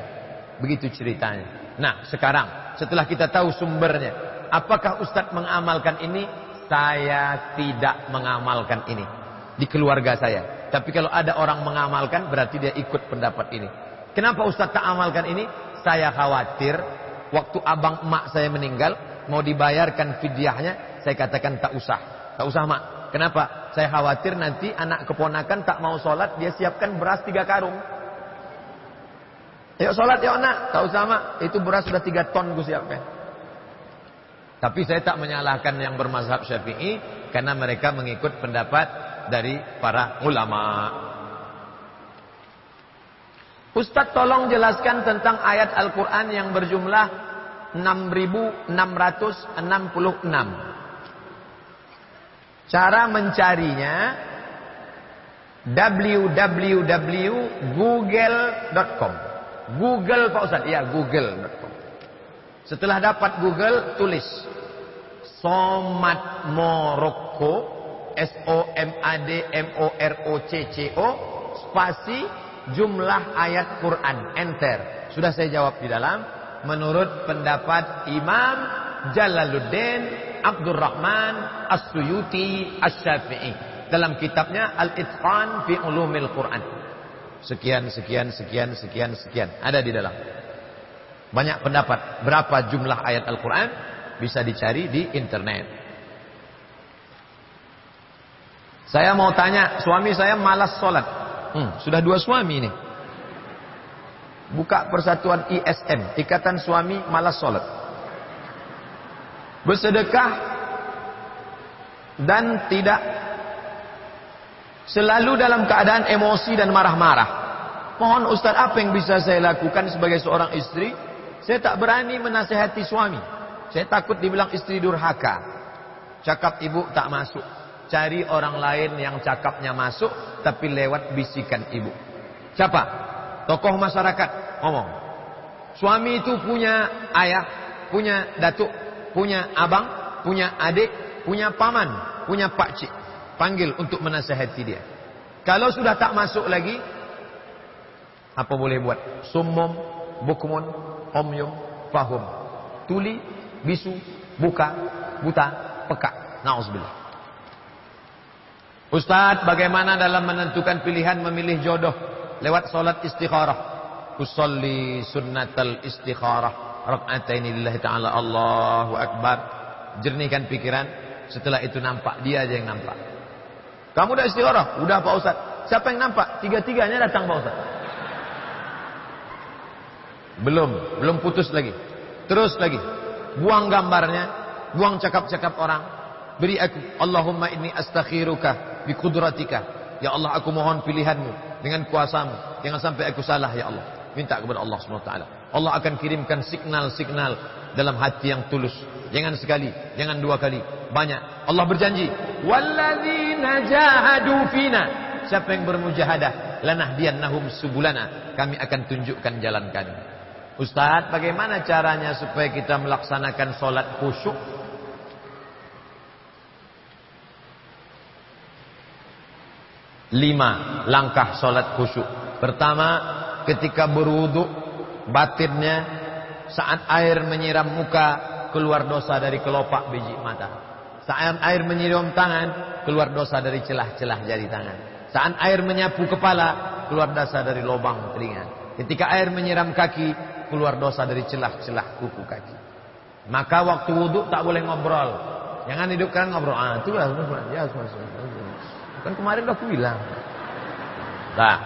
Begitu ceritanya. Nah, sekarang setelah kita tahu sumbernya, apakah Ustadz mengamalkan ini? Saya tidak mengamalkan ini di keluarga saya. Tapi kalau ada orang mengamalkan berarti dia ikut pendapat ini. Kenapa Ustadz tak amalkan ini? Saya khawatir waktu abang emak saya meninggal mau dibayarkan fidyahnya, saya katakan tak usah. Tak usah mak. Kenapa? Saya khawatir nanti anak keponakan tak mau sholat, dia siapkan beras tiga karung. Yuk sholat yuk nak. Tak usah mak. Itu beras sudah tiga ton gue siapkan. Tapi saya tak menyalahkan yang bermazhab syafi'i. Karena mereka mengikut pendapat dari para ulama. Ustadz tolong jelaskan tentang ayat Al-Quran yang berjumlah 6666. Cara mencarinya www.google.com Google Pak Ustaz. Ya, Google. Setelah dapat Google, tulis. Somat Morocco. S-O-M-A-D-M-O-R-O-C-C-O. Spasi jumlah ayat Quran. Enter. Sudah saya jawab di dalam. Menurut pendapat Imam Jalaluddin Abdurrahman As-Suyuti As-Syafi'i. Dalam kitabnya Al-Itqan fi Ulumil Quran. Sekian, sekian, sekian, sekian, sekian. Ada di dalam. Banyak pendapat. Berapa jumlah ayat Al-Quran. Bisa dicari di internet. Saya mau tanya. Suami saya malas sholat. Hmm, sudah dua suami ini. Buka persatuan ISM. Ikatan Suami Malas Sholat. Bersedekah dan tidak Selalu dalam keadaan emosi dan marah-marah. Mohon Ustaz apa yang bisa saya lakukan sebagai seorang istri? Saya tak berani menasehati suami. Saya takut dibilang istri durhaka. Cakap ibu tak masuk. Cari orang lain yang cakapnya masuk tapi lewat bisikan ibu. Siapa? Tokoh masyarakat ngomong. Suami itu punya ayah, punya datuk, punya abang, punya adik, punya paman, punya pakcik. Panggil untuk menasehati dia. Kalau sudah tak masuk lagi, apa boleh buat? Summum, bukmun, omyum, fahum. Tuli, bisu, buka, buta, peka. Nauzubillah. Ustaz, bagaimana dalam menentukan pilihan memilih jodoh lewat solat istikharah? Usalli sunnatal istikharah. Rak'ataini lillahi ta'ala Allahu Akbar. Jernihkan pikiran. Setelah itu nampak. Dia aja yang nampak. Kamu udah istikharah? Udah Pak Ustaz. Siapa yang nampak? Tiga-tiganya datang Pak Ustaz. Belum, belum putus lagi. Terus lagi. Buang gambarnya, buang cakap-cakap orang. Beri aku, Allahumma inni astakhiruka bi kudratika. Ya Allah, aku mohon pilihanmu dengan kuasamu. Jangan sampai aku salah ya Allah. Minta kepada Allah SWT. Allah akan kirimkan signal-signal dalam hati yang tulus. Jangan sekali, jangan dua kali, banyak. Allah berjanji, "Walladzina jahadu fina." Siapa yang bermujahadah, lanahdiyannahum subulana. Kami akan tunjukkan jalan kami. Ustaz, bagaimana caranya supaya kita melaksanakan solat khusyuk? Lima langkah solat khusyuk. Pertama, ketika berwudu, batinnya saat air menyiram muka, keluar dosa dari kelopak biji mata. Saat air menyiram tangan, keluar dosa dari celah-celah jari tangan. Saat air menyapu kepala, keluar dosa dari lubang telinga. Ketika air menyiram kaki, keluar dosa dari celah-celah kuku kaki. Maka waktu wudhu tak boleh ngobrol. Jangan hidupkan ngobrol. Ah, itulah ya, Kan kemarin udah aku bilang. Nah,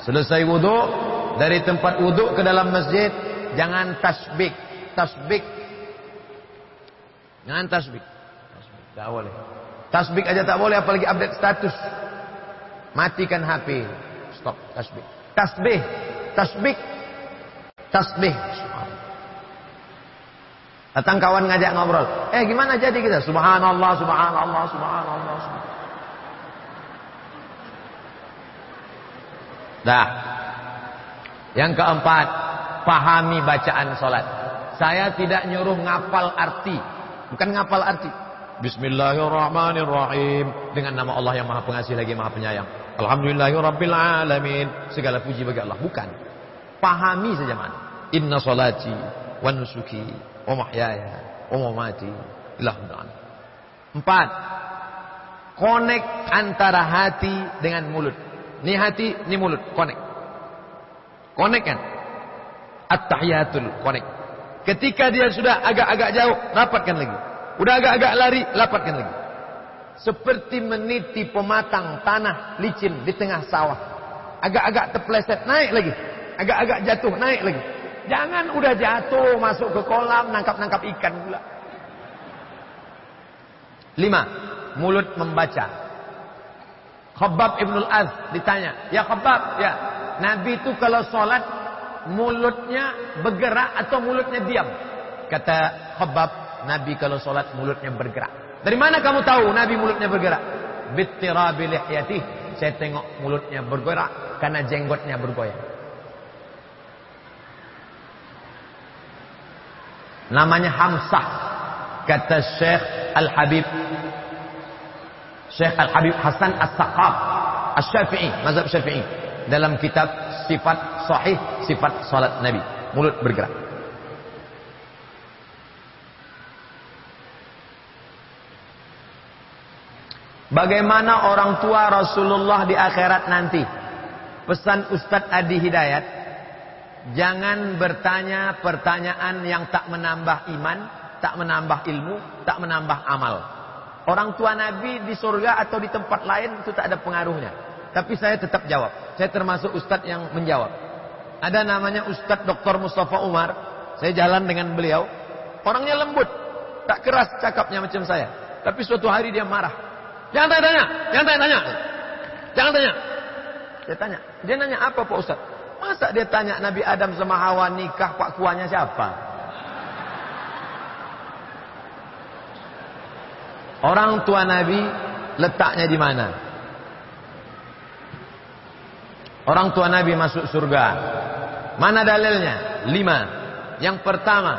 selesai wudhu dari tempat wudhu ke dalam masjid, jangan tasbik, tasbik. Jangan tasbik. tasbik. Tak boleh. Tasbik aja tak boleh apalagi update status. Matikan HP. Stop tasbik. Tasbih, tasbik tasbih. Datang kawan ngajak ngobrol. Eh gimana jadi kita? Subhanallah, subhanallah, subhanallah. subhanallah. Dah. Yang keempat, pahami bacaan solat. Saya tidak nyuruh ngapal arti. Bukan ngapal arti. Bismillahirrahmanirrahim. Dengan nama Allah yang maha pengasih lagi maha penyayang. Alhamdulillahirrabbilalamin. Segala puji bagi Allah. Bukan. Pahami saja mana. Inna salati wa nusuki wa mahyaya wa mamati ilahuddin. Empat. Connect antara hati dengan mulut. Ini hati, ini mulut. Connect. Connect kan? At-tahiyatul connect. Ketika dia sudah agak-agak jauh, rapatkan lagi. Udah agak-agak lari, rapatkan lagi. Seperti meniti pematang tanah licin di tengah sawah. Agak-agak terpleset, naik lagi. Agak-agak jatuh, naik lagi. Jangan udah jatuh masuk ke kolam nangkap-nangkap ikan pula. Lima, mulut membaca. Khabbab Ibn Az ditanya, ya Khabbab, ya Nabi itu kalau sholat mulutnya bergerak atau mulutnya diam? Kata Khabbab, Nabi kalau sholat mulutnya bergerak. Dari mana kamu tahu Nabi mulutnya bergerak? Bittirabi lihyatih. Saya tengok mulutnya bergerak karena jenggotnya bergoyang. Namanya Hamsah. Kata Syekh Al-Habib. Syekh Al-Habib Hasan As-Saqab. As-Syafi'i. Mazhab Syafi'i. Dalam kitab Sifat Sahih. Sifat Salat Nabi. Mulut bergerak. Bagaimana orang tua Rasulullah di akhirat nanti? Pesan Ustadz Adi Hidayat Jangan bertanya pertanyaan yang tak menambah iman, tak menambah ilmu, tak menambah amal. Orang tua Nabi di surga atau di tempat lain itu tak ada pengaruhnya. Tapi saya tetap jawab. Saya termasuk ustadz yang menjawab. Ada namanya Ustadz Dr. Mustafa Umar. Saya jalan dengan beliau. Orangnya lembut. Tak keras cakapnya macam saya. Tapi suatu hari dia marah. Jangan tanya-tanya. Jangan tanya-tanya. Jangan tanya. Dia tanya. Dia nanya apa Pak Ustaz? Masa dia tanya Nabi Adam sama Hawa nikah Pak Kuanya siapa? Orang tua Nabi letaknya di mana? Orang tua Nabi masuk surga. Mana dalilnya? Lima. Yang pertama,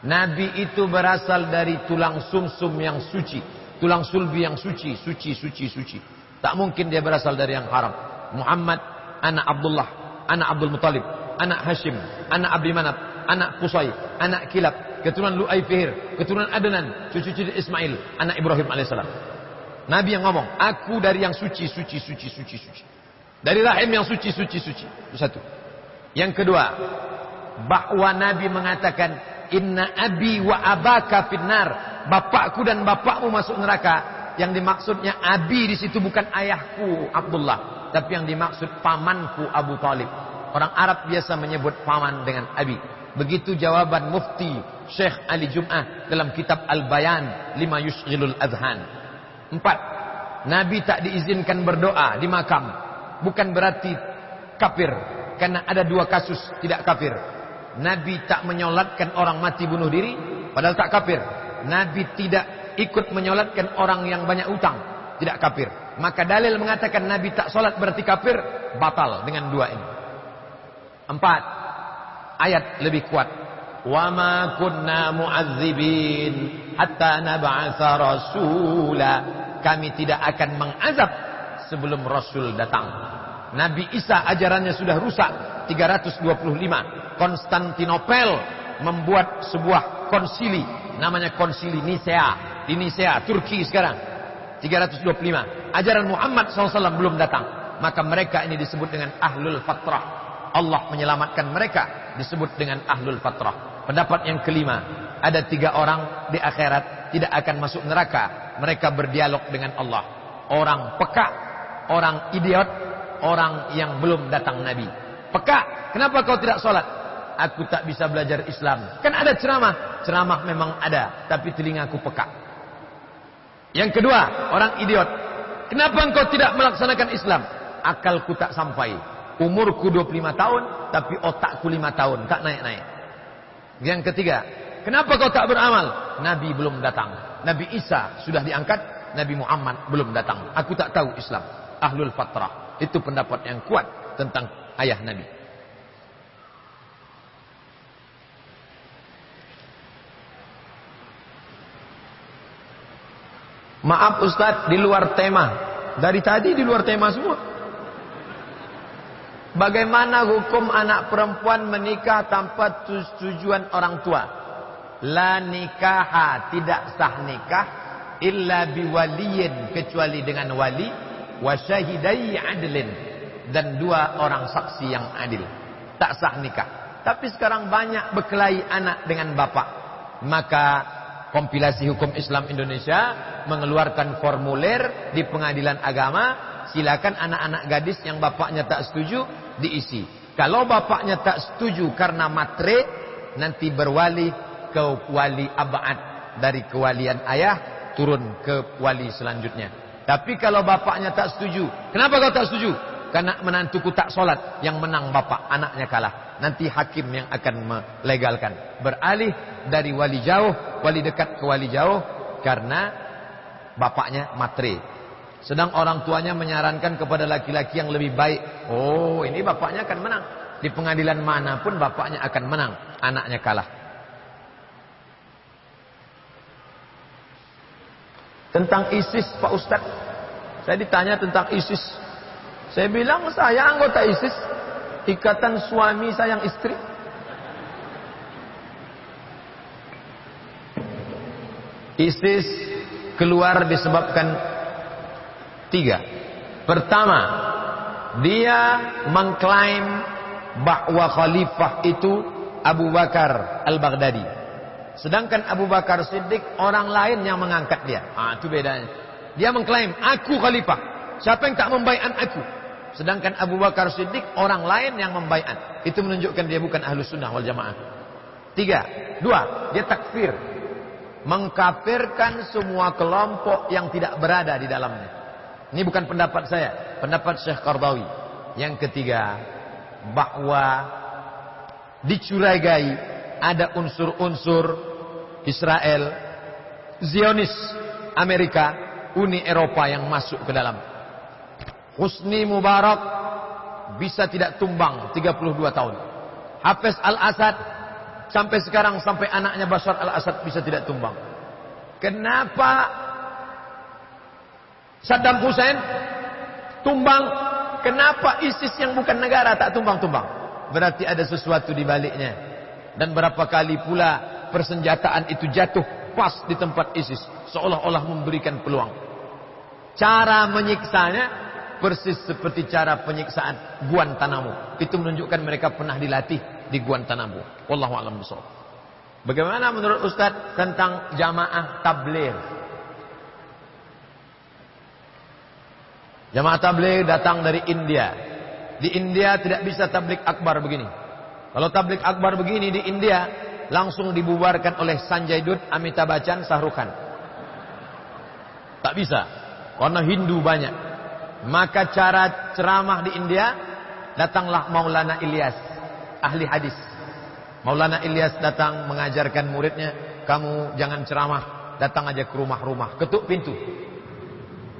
Nabi itu berasal dari tulang sumsum -sum yang suci. Tulang sulbi yang suci, suci, suci, suci. Tak mungkin dia berasal dari yang haram. Muhammad, anak Abdullah, anak Abdul Muttalib, anak Hashim, anak Abdi Manab, anak Qusay, anak Kilab, keturunan Lu'ay Fihir, keturunan Adnan, cucu-cucu Ismail, anak Ibrahim alaihissalam. Nabi yang ngomong, aku dari yang suci, suci, suci, suci, suci. Dari rahim yang suci, suci, suci. Itu satu. Yang kedua, bahwa Nabi mengatakan, Inna abi wa abaka finnar. Bapakku dan bapakmu masuk neraka. Yang dimaksudnya abi di situ bukan ayahku Abdullah, tapi yang dimaksud pamanku Abu Talib. Orang Arab biasa menyebut paman dengan abi. Begitu jawaban mufti Syekh Ali Jum'ah dalam kitab Al-Bayan lima yushghilul adhan. Empat, Nabi tak diizinkan berdoa di makam. Bukan berarti kafir karena ada dua kasus tidak kafir. Nabi tak menyolatkan orang mati bunuh diri padahal tak kafir. Nabi tidak ikut menyolatkan orang yang banyak utang tidak kafir. Maka dalil mengatakan Nabi tak solat berarti kafir batal dengan dua ini. Empat ayat lebih kuat. Wa ma kunna mu'adzibin hatta nab'atha rasula. Kami tidak akan mengazab sebelum Rasul datang. Nabi Isa ajarannya sudah rusak 325. Konstantinopel membuat sebuah konsili namanya konsili Nisea di Nisea Turki sekarang. 325 ajaran Muhammad SAW belum datang. Maka mereka ini disebut dengan ahlul fatrah Allah menyelamatkan mereka disebut dengan ahlul fatrah pendapat yang kelima ada tiga orang di akhirat tidak akan masuk neraka mereka berdialog dengan Allah orang peka orang idiot, orang yang belum datang Nabi. Peka, kenapa kau tidak sholat? Aku tak bisa belajar Islam. Kan ada ceramah. Ceramah memang ada, tapi telingaku peka. Yang kedua, orang idiot. Kenapa engkau tidak melaksanakan Islam? Akalku tak sampai. Umurku 25 tahun, tapi otakku 5 tahun. Tak naik-naik. Yang ketiga, kenapa kau tak beramal? Nabi belum datang. Nabi Isa sudah diangkat, Nabi Muhammad belum datang. Aku tak tahu Islam ahlul fatrah. Itu pendapat yang kuat tentang ayah Nabi. Maaf Ustadz, di luar tema. Dari tadi di luar tema semua. Bagaimana hukum anak perempuan menikah tanpa tujuan orang tua? La nikaha, tidak sah nikah. Illa biwaliyin, kecuali dengan wali wasyahidai adlin dan dua orang saksi yang adil. Tak sah nikah. Tapi sekarang banyak berkelahi anak dengan bapak. Maka kompilasi hukum Islam Indonesia mengeluarkan formulir di pengadilan agama. Silakan anak-anak gadis yang bapaknya tak setuju diisi. Kalau bapaknya tak setuju karena matre, nanti berwali ke wali abad dari kewalian ayah turun ke wali selanjutnya. Tapi kalau bapaknya tak setuju. Kenapa kau tak setuju? Karena menantuku tak solat. Yang menang bapak, anaknya kalah. Nanti hakim yang akan melegalkan. Beralih dari wali jauh, wali dekat ke wali jauh. Karena bapaknya matre. Sedang orang tuanya menyarankan kepada laki-laki yang lebih baik. Oh ini bapaknya akan menang. Di pengadilan mana pun bapaknya akan menang. Anaknya kalah. Tentang ISIS Pak Ustadz. Saya ditanya tentang ISIS. Saya bilang saya anggota ISIS. Ikatan suami sayang istri. ISIS keluar disebabkan tiga. Pertama, dia mengklaim bahwa khalifah itu Abu Bakar al-Baghdadi. Sedangkan Abu Bakar Siddiq orang lain yang mengangkat dia. Ah itu bedanya. Dia mengklaim aku khalifah. Siapa yang tak membaiat aku? Sedangkan Abu Bakar Siddiq orang lain yang membaiat. Itu menunjukkan dia bukan ahlu sunnah wal jamaah. Tiga. Dua. Dia takfir. Mengkafirkan semua kelompok yang tidak berada di dalamnya. Ini bukan pendapat saya, pendapat Syekh Qardawi. Yang ketiga, bahwa dicurigai ada unsur-unsur Israel, Zionis, Amerika, Uni Eropa yang masuk ke dalam. Husni Mubarak bisa tidak tumbang 32 tahun. Hafiz Al-Assad sampai sekarang sampai anaknya Bashar Al-Assad bisa tidak tumbang. Kenapa Saddam Hussein tumbang. Kenapa ISIS yang bukan negara tak tumbang-tumbang? Berarti ada sesuatu di baliknya. Dan berapa kali pula persenjataan itu jatuh pas di tempat ISIS. Seolah-olah memberikan peluang. Cara menyiksanya persis seperti cara penyiksaan Guantanamo. Itu menunjukkan mereka pernah dilatih di Guantanamo. Wallahu a'lam bishawab. Bagaimana menurut Ustaz tentang jamaah tabligh? Jamaah tabligh datang dari India. Di India tidak bisa tabligh akbar begini. Kalau tabligh akbar begini di India langsung dibubarkan oleh Sanjay Dutt, Amitabh Bachchan, Sahrukan. Tak bisa. Karena Hindu banyak. Maka cara ceramah di India datanglah Maulana Ilyas, ahli hadis. Maulana Ilyas datang mengajarkan muridnya, kamu jangan ceramah, datang aja ke rumah-rumah, ketuk pintu.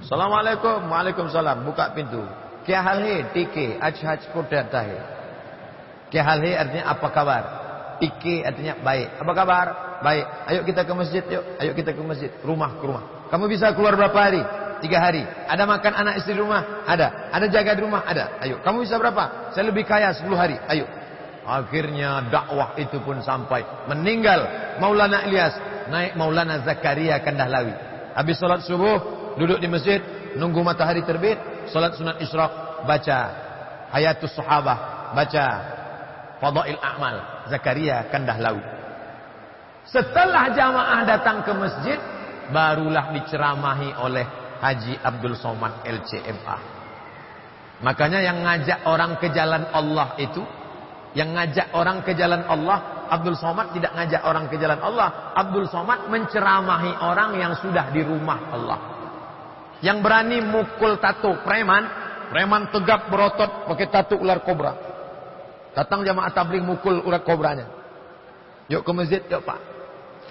Assalamualaikum. Waalaikumsalam. Buka pintu. Kya hal hai? Tike. Aj haj kudata hai. Kya hal hai artinya apa kabar? Tike artinya baik. Apa kabar? Baik. Ayo kita ke masjid yuk. Ayo kita ke masjid. Rumah ke rumah. Kamu bisa keluar berapa hari? Tiga hari. Ada makan anak istri rumah? Ada. Ada jaga di rumah? Ada. Ayo. Kamu bisa berapa? Saya lebih kaya sepuluh hari. Ayo. Akhirnya dakwah itu pun sampai. Meninggal Maulana Ilyas. Naik Maulana Zakaria Kandahlawi. Habis sholat subuh duduk di masjid, nunggu matahari terbit, salat sunat isyraq, baca Hayatus Sahabah, baca Fadail A'mal, Zakaria Kandahlawi. Setelah jamaah datang ke masjid, barulah diceramahi oleh Haji Abdul Somad LCMA. Makanya yang ngajak orang ke jalan Allah itu, yang ngajak orang ke jalan Allah, Abdul Somad tidak ngajak orang ke jalan Allah. Abdul Somad menceramahi orang yang sudah di rumah Allah. Yang berani mukul tato preman, preman tegap berotot pakai tato ular kobra. Datang jamaah tabligh mukul ular kobranya. Yuk ke masjid, yuk Pak.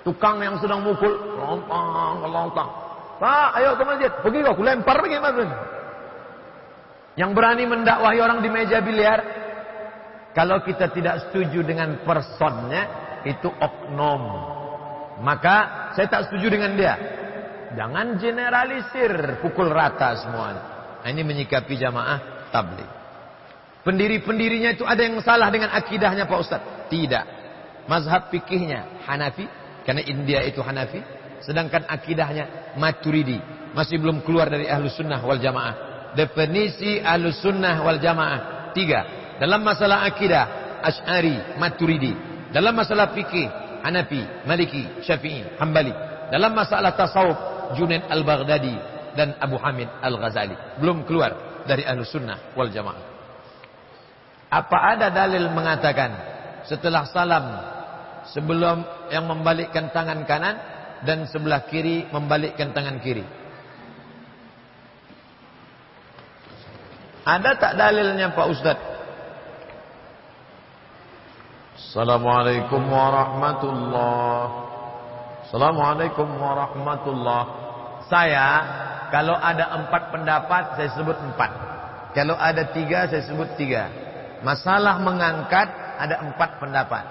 Tukang yang sedang mukul, lontang, lontang. Pak, ayo ke masjid. Pergi kau, aku lempar pergi masjid. Yang berani mendakwahi orang di meja biliar, kalau kita tidak setuju dengan personnya, itu oknum. Maka saya tak setuju dengan dia. Jangan generalisir, pukul rata semuanya. Nah, ini menyikapi jamaah tabligh. Pendiri-pendirinya itu ada yang salah dengan akidahnya Pak Ustaz? Tidak. Mazhab fikihnya Hanafi, karena India itu Hanafi. Sedangkan akidahnya Maturidi. Masih belum keluar dari Ahlus Sunnah wal Jamaah. Definisi Ahlus Sunnah wal Jamaah. Tiga. Dalam masalah akidah, Ash'ari, Maturidi. Dalam masalah fikih, Hanafi, Maliki, Syafi'i, Hambali. Dalam masalah tasawuf, Junaid al-Baghdadi dan Abu Hamid al-Ghazali. Belum keluar dari ahlu sunnah wal jamaah. Apa ada dalil mengatakan setelah salam sebelum yang membalikkan tangan kanan dan sebelah kiri membalikkan tangan kiri? Ada tak dalilnya Pak Ustaz? Assalamualaikum warahmatullahi Assalamualaikum warahmatullah. Saya kalau ada empat pendapat saya sebut empat. Kalau ada tiga saya sebut tiga. Masalah mengangkat ada empat pendapat.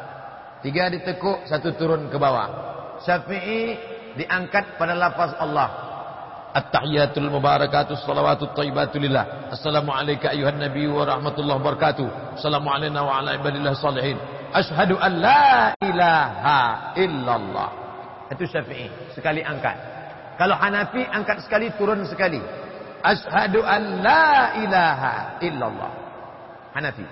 Tiga ditekuk, satu turun ke bawah. Syafi'i diangkat pada lafaz Allah. At-tahiyatul mubarakatuh salawatut thayyibatu lillah. Assalamu alayka ayuhan nabiy wa rahmatullahi wabarakatuh. Assalamu alayna wa ala ibadillah salihin. Ashhadu an la ilaha illallah. Itu Syafi'i. Sekali angkat. Kalau Hanafi angkat sekali turun sekali. Ashadu an la ilaha illallah. Hanafi.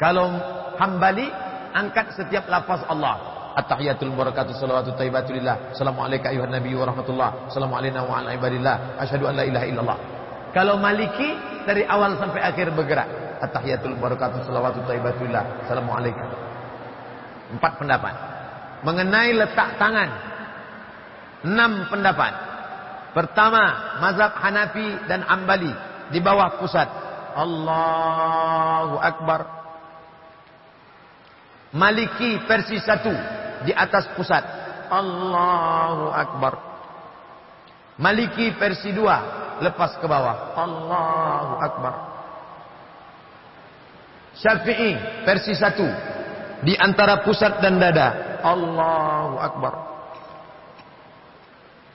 Kalau Hambali angkat setiap lafaz Allah. At-tahiyatul barakatuh salawatu taibatulillah. Assalamualaikum ayuhan nabi wa rahmatullah. Assalamualaikum wa ala ibadillah. Asyhadu an la ilaha illallah. Kalau Maliki dari awal sampai akhir bergerak. At-tahiyatul barakatuh salawatu taibatulillah. Assalamualaikum. Empat pendapat. Mengenai letak tangan Enam pendapat. Pertama, mazhab Hanafi dan Ambali di bawah pusat. Allahu Akbar. Maliki versi satu di atas pusat. Allahu Akbar. Maliki versi dua lepas ke bawah. Allahu Akbar. Syafi'i versi satu di antara pusat dan dada. Allahu Akbar.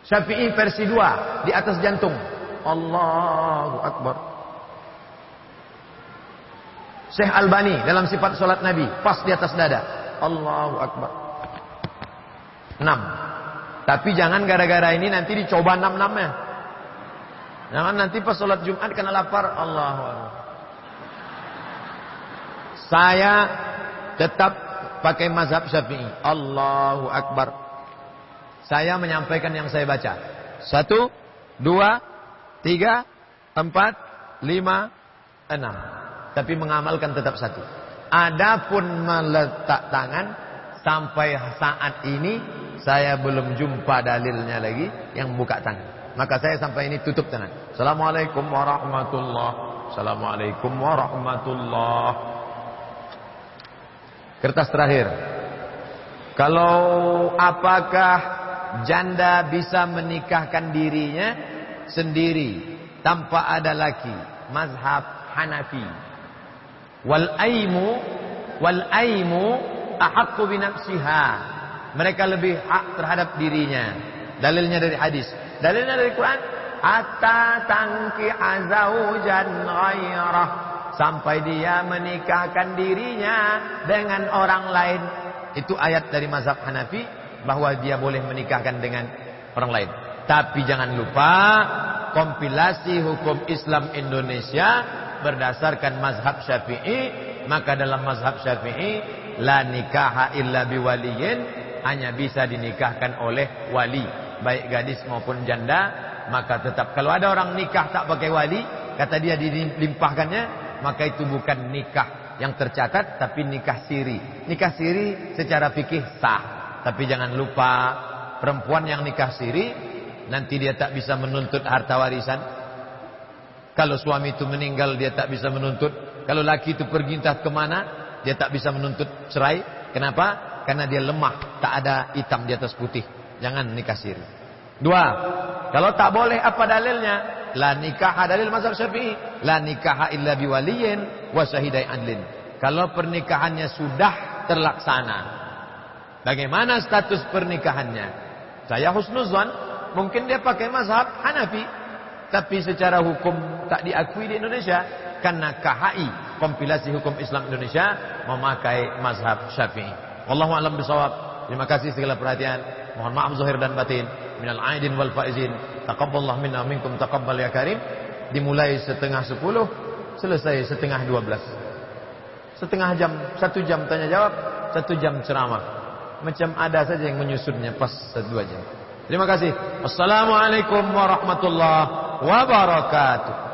Syafi'i versi 2 di atas jantung. Allahu Akbar. Syekh Albani dalam sifat solat Nabi pas di atas dada. Allahu Akbar. 6. Tapi jangan gara-gara ini nanti dicoba 6-6 ya. Jangan nanti pas solat Jumat kena lapar. Allahu Akbar. Saya tetap pakai mazhab Syafi'i. Allahu Akbar. Saya menyampaikan yang saya baca. Satu, dua, tiga, empat, lima, enam. Tapi mengamalkan tetap satu. Adapun meletak tangan sampai saat ini saya belum jumpa dalilnya lagi yang buka tangan. Maka saya sampai ini tutup tangan. Assalamualaikum warahmatullahi Assalamualaikum warahmatullahi Kertas terakhir. Kalau apakah janda bisa menikahkan dirinya sendiri tanpa ada laki mazhab Hanafi. Wal aimu wal aimu ahaqqu bi nafsiha. Mereka lebih hak terhadap dirinya. Dalilnya dari hadis. Dalilnya dari Quran hatta tangki azaujan ghairah. Sampai dia menikahkan dirinya dengan orang lain. Itu ayat dari mazhab Hanafi bahwa dia boleh menikahkan dengan orang lain. Tapi jangan lupa kompilasi hukum Islam Indonesia berdasarkan mazhab Syafi'i, maka dalam mazhab Syafi'i la nikaha illa biwaliyin hanya bisa dinikahkan oleh wali, baik gadis maupun janda. Maka tetap kalau ada orang nikah tak pakai wali, kata dia dilimpahkannya, maka itu bukan nikah yang tercatat tapi nikah siri. Nikah siri secara fikih sah. Tapi jangan lupa perempuan yang nikah siri nanti dia tak bisa menuntut harta warisan. Kalau suami itu meninggal dia tak bisa menuntut. Kalau laki itu pergi entah ke mana dia tak bisa menuntut cerai. Kenapa? Karena dia lemah, tak ada hitam di atas putih. Jangan nikah siri. Dua, kalau tak boleh apa dalilnya? La nikah dalil mazhab Syafi'i. La nikah illa biwaliyin wa syahidai adlin. Kalau pernikahannya sudah terlaksana, Bagaimana status pernikahannya? Saya husnuzwan, mungkin dia pakai mazhab Hanafi. Tapi secara hukum tak diakui di Indonesia. Karena KHI, kompilasi hukum Islam Indonesia, memakai mazhab Syafi'i. Wallahu a'lam bisawab. Terima kasih segala perhatian. Mohon maaf zahir dan batin. Minal aidin wal faizin. Taqabballah minna minkum taqabbal ya karim. Dimulai setengah sepuluh, selesai setengah dua belas. Setengah jam, satu jam tanya jawab, satu jam ceramah. Macam ada saja yang menyusunnya pas dua jam. Terima kasih. Assalamualaikum warahmatullahi wabarakatuh.